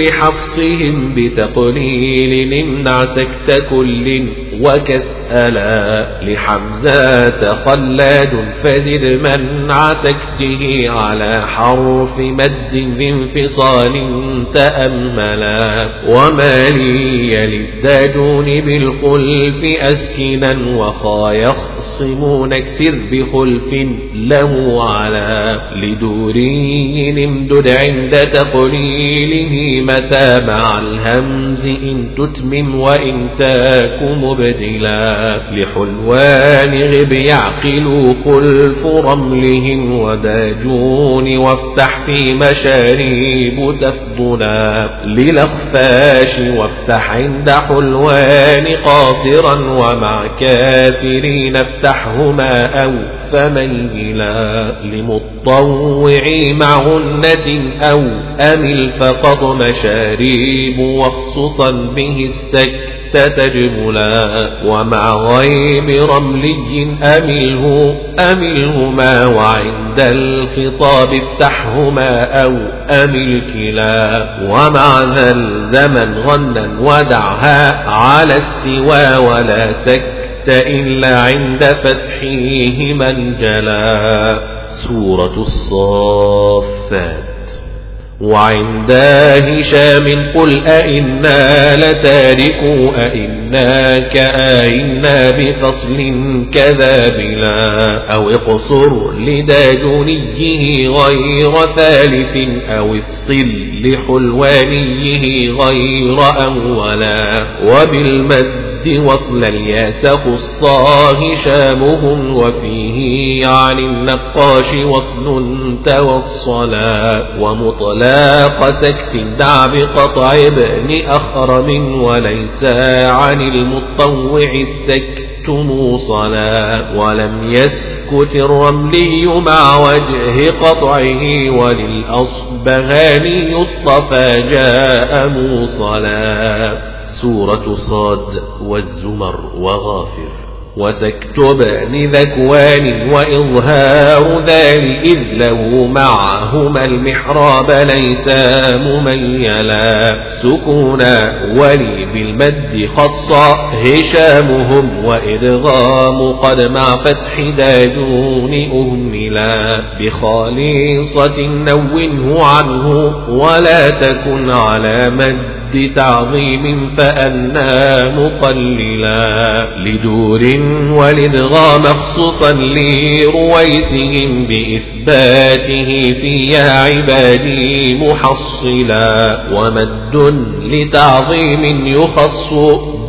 لحفصهم بتقليل امنع سكت كل وكسألا لحمزات خلاد فزد منع سكته على حرف مد ذي انفصال تأملا وما لي للداجون بالخلف أسكنا وخا يخصمون اكسر بخلف له على لدوري امدد عند تقليله متى مع الهمز إن تتمم وإن تاك مبدلا لحلوان غب يعقل خلف رملهم وداجون وافتح في مشاريب تفضلا للأخفاش وافتح عند حلوان قاصرا ومع كافرين افتحهما أو فميلا لمطوعي مع غنة أو أمل فقط مشاريب وخصوصا به السك تجملا ومع غيب رملي أمله أملهما وعند الخطاب افتحهما أو أمل كلا ومع ذا الزمن غنا ودعها على السوى ولا سكت إلا عند فتحه منجلا. سورة الصافات. وعند هشام قل أئنا لتاركوا أئنا كأئنا بفصل كذا بلا. أو اقصر لداجونيه غير ثالث أو افصل لحلوانيه غير أولا وبالمد وصل الياس خصا هشامهم وفيه عن النقاش وصل توصلا ومطلاق سكت دع بقطع ابن أخرم وليس عن المطوع السكت موصلا ولم يسكت الرملي مع وجه قطعه وللأصبغاني يصطفى جاء موصلا سورة صاد والزمر وغافر. وسكت بن ذكوان وإظهار ذال إذ له معهما المحراب ليس مميلا. سكونا ولي بالمد خصا هشامهم وإدغام قد مع فتح داجون أهملا. بخالصة نونه عنه ولا تكن على مد تعظيم فأنا مقللا. لدور ولدغى مخصوصا لرويسهم بإثباته في يا عبادي محصلا ومد لتعظيم يخص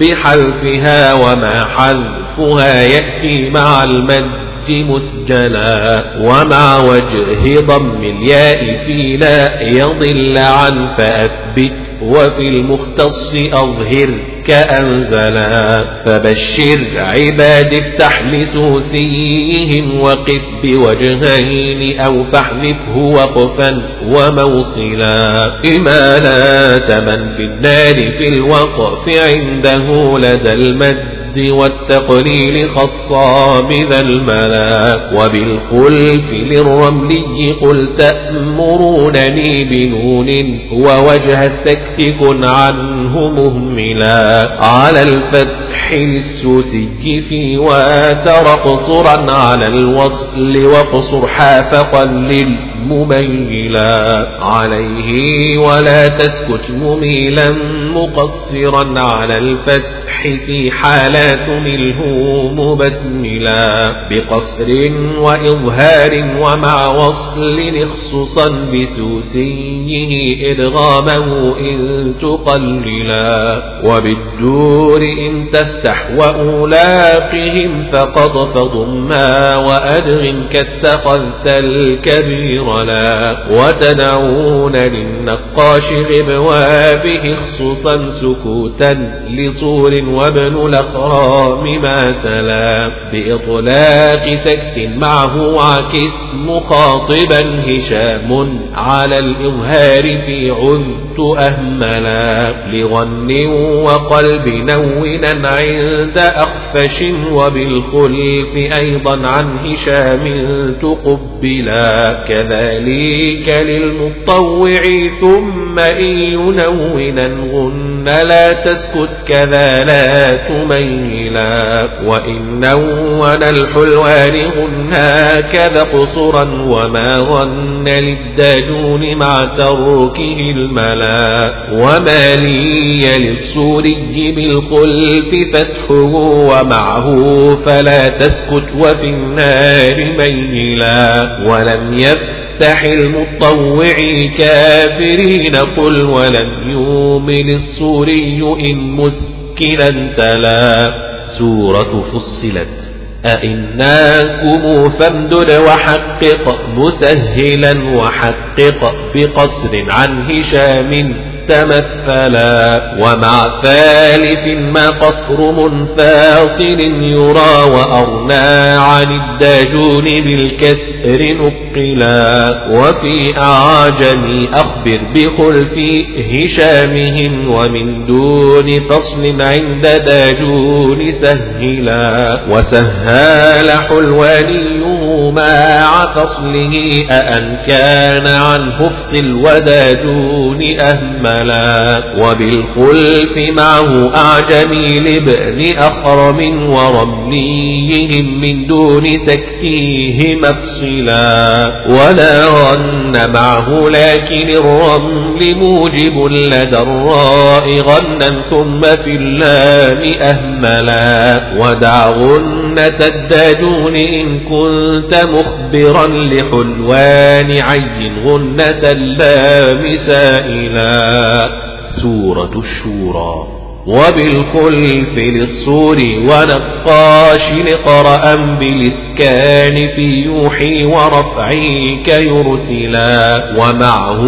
بحلفها وما حذفها يأتي مع المد مسجلا ومع وجه ضم الياء في لا يضل عن فأثبت وفي المختص أظهر كأنزلا فبشر عباد افتح لسوسيهم وقف بوجهين أو فاحذفه وقفا وموصلا. إمالات من في النار في الوقف عنده لدى المد بالضد والتقليل خصا بذا الملا وبالخلف للرملي قل تأمرونني بنون ووجه السكت كن عنه مهملا على الفتح للسوسي في واتر قصرا على الوصل وقصر حاف قلل مميلا عليه ولا تسكت مميلا مقصرا على الفتح في حالات مله مبسملا بقصر وإظهار ومع وصل اخصصا بسوسيه إدغامه إن تقللا وبالدور إن تفتح وأولاقهم فقد فضما وأدغ كاتخذت الكبير ولا وتدعون للنقاش غبوابه خصوصا سكوتا لصور وابن الأخرام ما تلا بإطلاق سكت معه عكس مخاطبا هشام على الإظهار في عذت أهملا لغن وقلب نونا عند أخفش وبالخلف أيضا عن هشام تقبلا كذا ذلك للمطوع ثم إن ينونا غن لا تسكت كذا لا تميلا وإن نون الحلوان غنا كذا قصرا وما غن للداجون مع تركه الملا. وما لي للسوري بالخلف فتحه ومعه فلا تسكت وفي النار ميلا. ولم يفت افتح المطوع كافرين قل ولن يؤمن السوري إن مسكنا تلا. سورة فصلت. أئناكم فامدد وحقق مسهلا وحقق بقصر عن هشام. تمثلا ومع ثالث ما قصر منفاصل يرى وأرنى عن الداجون بالكسر نقلا. وفي أعجم أخبر بخلف هشامهم ومن دون فصل عند داجون سهلا. وسهال حلوانيه مع فصله أأن كان عن حفص الوداجون أهما. ملا وبالخلف معه أعجمي لابن أخرم ورمليهم من دون سكتيه مفصلا ولا غن معه لكن الرمل موجب لدى الراء غنا ثم في اللام أهملا ودع غنة الداجون إن كنت مخبرا لحلوان عين غنة اللام سائلا سورة الشورى. وبالخلف للصور ونقاش لقرأ بالإسكان في يوحي ورفعي كيرسلا. ومعه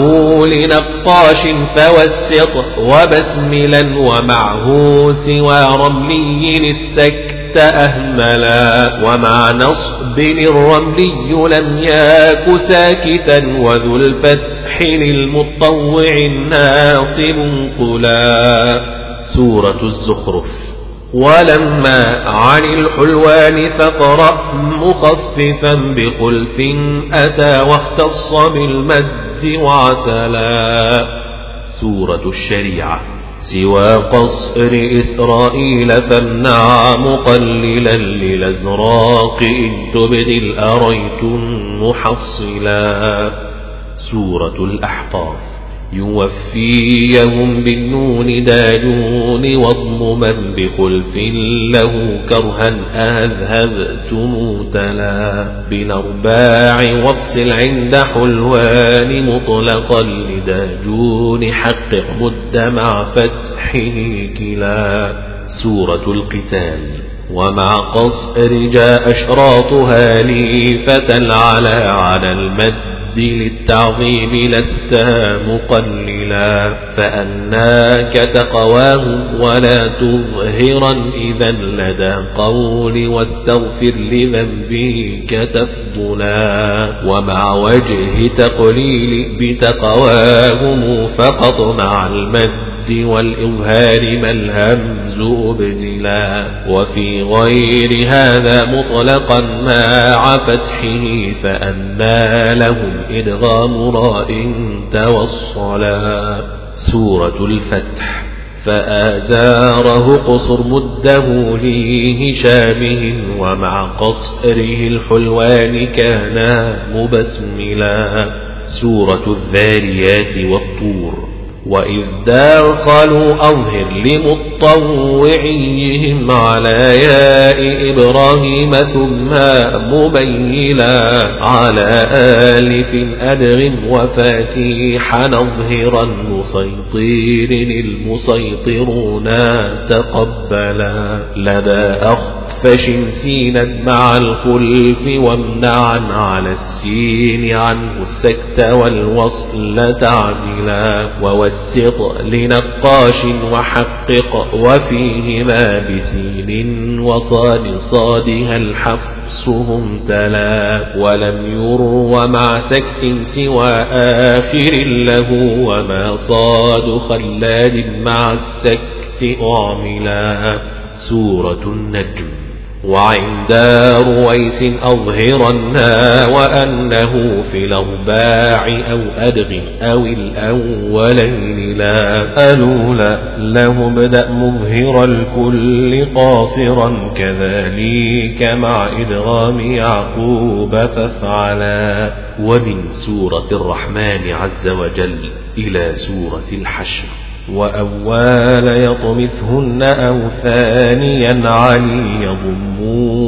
لنقاش فوسط وبسملا. ومعه سوى رملي السكت أهملا ومع نصب الرملي لم ياك ساكتا وذو الفتح للمطوع الناصب قلا سورة الزخرف. ولما عن الحلوان فقرأ مخففا بخلف أتى واختص بالمد واعتلا سورة الشريعة. سوى قصر إسرائيل فامنع مقللا للأزراق إن تبدي الأريت محصلا. سورة الأحقاف. يوفيهم بالنون داجون واضمما بخلف له كرها أذهبتم تلا بنرباع وافصل عند حلوان مطلقا لداجون حقق مد مع فتحه كلا سورة القتال ومع قصر جاء أشراطها لي فتل على على المد للتعظيم لست مقللا فأناك تقواه ولا تظهرا إذا لدى قول واستغفر لذنبك تفضلا ومع وجه تقليل بتقواهم فقط مع المد والإظهار ما الهمز أبدلا. وفي غير هذا مطلقا مع فتحه فأنى لهم إدغام راء توصلا. سورة الفتح فآزاره قصر مده لهشامه ومع قصره الحلوان كان مبسملا. سورة الذاريات والطور. وإذ داخلوا أظهر لمطوعيهم على ياء إبراهيم ثم مبيلا على آلف أدغم وفاتيحا نظهرا مسيطر المسيطرون تقبلا لدى أخفش سينا مع الخلف وامنعا على السين عنه السكت والوصل تعدلا ووس وسط لنقاش وحقق وفيهما بسين وصاد صادها الحفص تلا ولم ير مع سكت سوى آخر له وما صاد خلاد مع السكت أعملا سورة النجم وعند رويس أظهرنا وأنه في الأرباع أو أدغ أو الأولين لا ألولا له بدأ مظهر الكل قاصرا كذلك مع إدغام يعقوب فافعلا. ومن سورة الرحمن عز وجل إلى سورة الحشر. وأول يطمثهن أو ثانيا علي يضم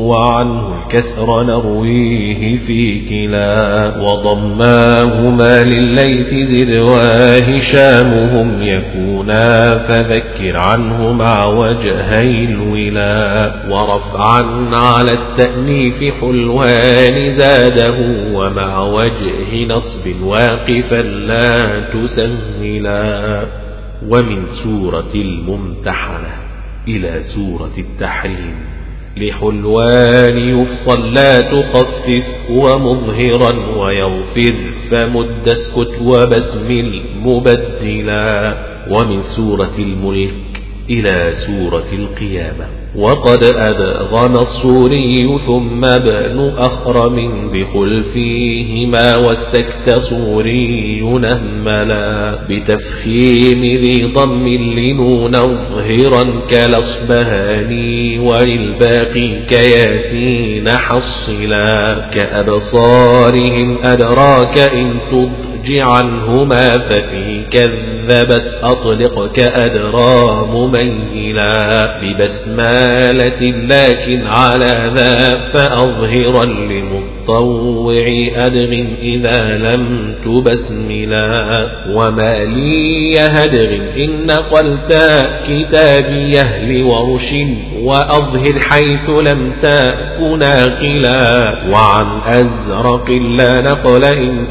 وعنه الكسر نرويه في كلا وضماهما لليث زد وهشامهم يكونا فذكر عنه مع وجهي الولا ورفعا على التأنيف حلوان زاده ومع وجه نصب واقفا لا تسهلا ومن سورة الممتحنة إلى سورة التحريم. لحلوان يفصل لا تخفف ومظهرا ويغفر فمد اسكت وبسم المبدلا. ومن سورة الملك إلى سورة القيامة. وقد أدغم الصوري ثم ابن أخرم بخلفيهما والسكت صوري نهملا بتفخيم ذي ضم لنون ظهرا كالأصبهاني وللباقي كياسين حصلا كأبصارهم أدراك إن تضج عنهما ففي كذبت أطلق كأدرى مميلا ببسمال حالة لكن على ذا فأظهرا المطوع أدغ إذا لم تبسملا. وما لي هدغ إن نقلت كتابي أهل ورش وأظهر حيث لم تكن ناقلا وعن أزرق لا نقل إن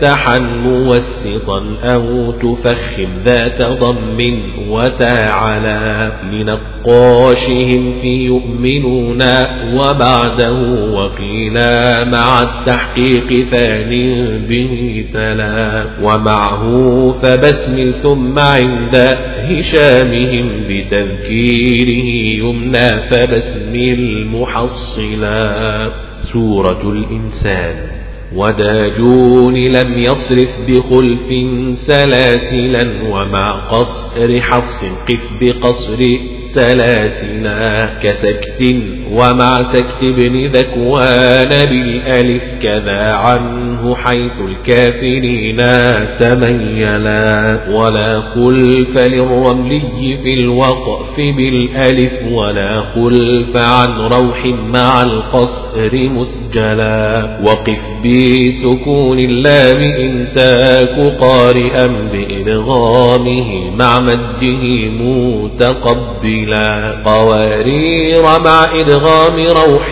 تفتحا موسطا أو تفخم ذات ضم وتعالى لنقاشهم في يؤمنون وبعده وقيلا مع التحقيق ثان به تلا ومعه فبسم ثم عند هشامهم بتذكيره يمنى فبسم المحصلا سورة الإنسان وداجون لم يصرف بخلف سلاسلا ومع قصر حفص قف بقصر سلاسلا كسكت ومع سكت بن ذكوان بالألف كذا عنه حيث الكافرين تميلا. ولا خلف للرملي في الوقف بالألف ولا خلف عن روح مع القصر مسجلا. وقف بسكون اللام إن تاك قارئا بإدغامه مع مده متقبلا. قليلا قوارير مع إدغام روح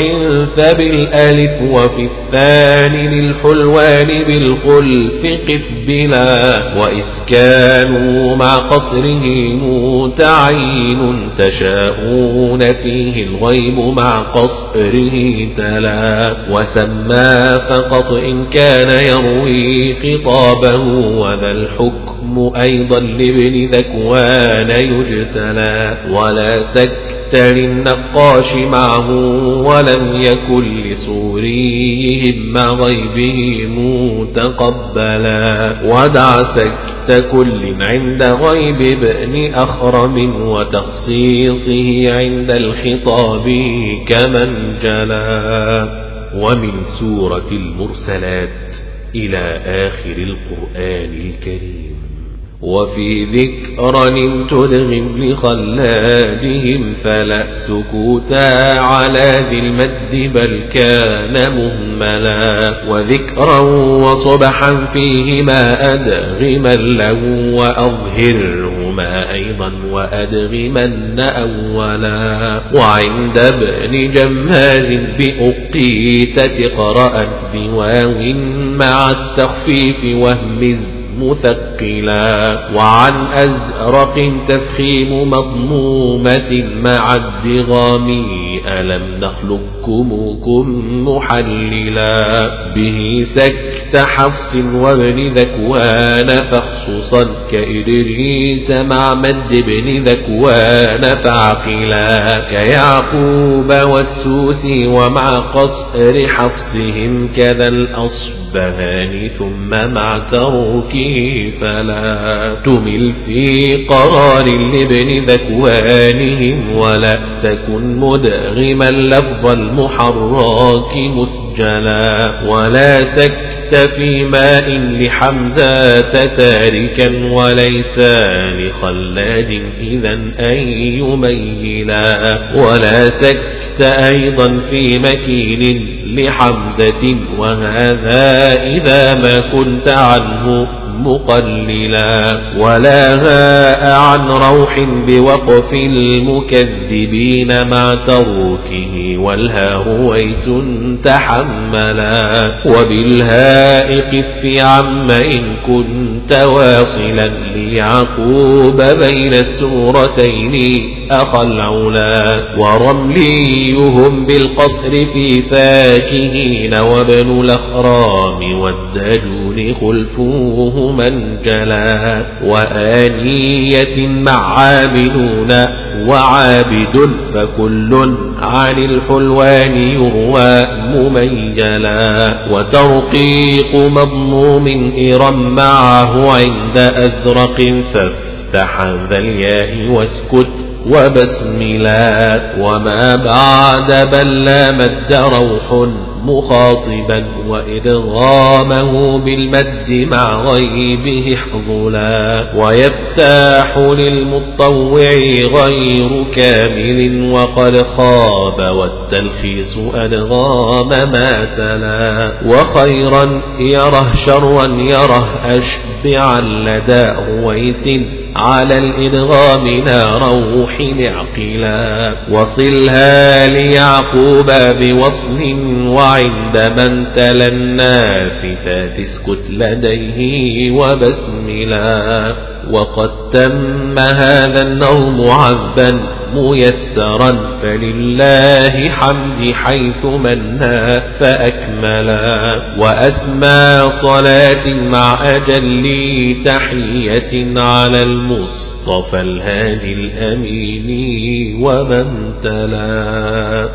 فبالألف وفي الثاني للحلوان بالخلف قف بلا وإسكان مع قصره متعين تشاءون فيه الغيب مع قصره تلا وسمى فقط إن كان يروي خطابه وذا الحكم أيضا لابن ذكوان يجتلى ولا سكت للنقاش معه ولم يكن لصوريهم مع غيبه متقبلا ودع سكت كل عند غيب ابن أخرم وتخصيصه عند الخطاب كمن جلا ومن سورة المرسلات إلى آخر القرآن الكريم وفي ذكرى تدغم لخلادهم فلا سكوتا على ذي المد بل كان مهملا وذكرا وصبحا فيهما أدغما له وأظهرهما أيضا وأدغمن أولا وعند ابن جماز بأقيت تقرأ بواو مع التخفيف وهمز مثقلا وعن أزرق تفخيم مضمومة مع الدغام ألم نخلقكم كم محللا به سكت حفص وابن ذكوان فخصوصا كإدريس مع مد بن ذكوان فعقلا كيعقوب والسوس ومع قصر حفصهم كذا الأصبهان ثم مع تركه فلا تمل في قرار لابن ذكوانهم ولا تكن مدغما لفظ المحراك مسجلا ولا سكت في ماء لحمزة تاركا وليس لخلاد إذا أن يميلا ولا سكت أيضا في مكين لحمزة وهذا إذا ما كنت عنه مقللا ولا هاء عن روح بوقف المكذبين مع تركه والها رويس تحملا وبالهاء قف عم إن كنت واصلا ليعقوب بين السورتين أخا العلا ورمليهم بالقصر في فاكهين وابن الأخرام والدجون خلفوه من جلا وآنية مع عاملون وعابد فكل عن الحلوان يروى مميلا وترقيق مضموم إرم معه عند أزرق فافتح ذا الياء واسكت وبسملا وما بعد بل لا مد روح مخاطبا وإدغامه بالمد مع غيبه حظلا ويفتاح للمطوع غير كامل وقد خاب والتلخيص أدغام ما تلا وخيرا يره شرا يره أشبعا لدى رويس على الإدغام لا روح معقلا. وصلها ليعقوب بوصل وعند من تلا النافثات اسكت لديه وبسملا. وقد تم هذا النوم عذبا ميسرا فلله حمد حيث منا فأكملا وأسمى صلاة مع أجل تحية على المصطفى الهادي الأمين ومن تلا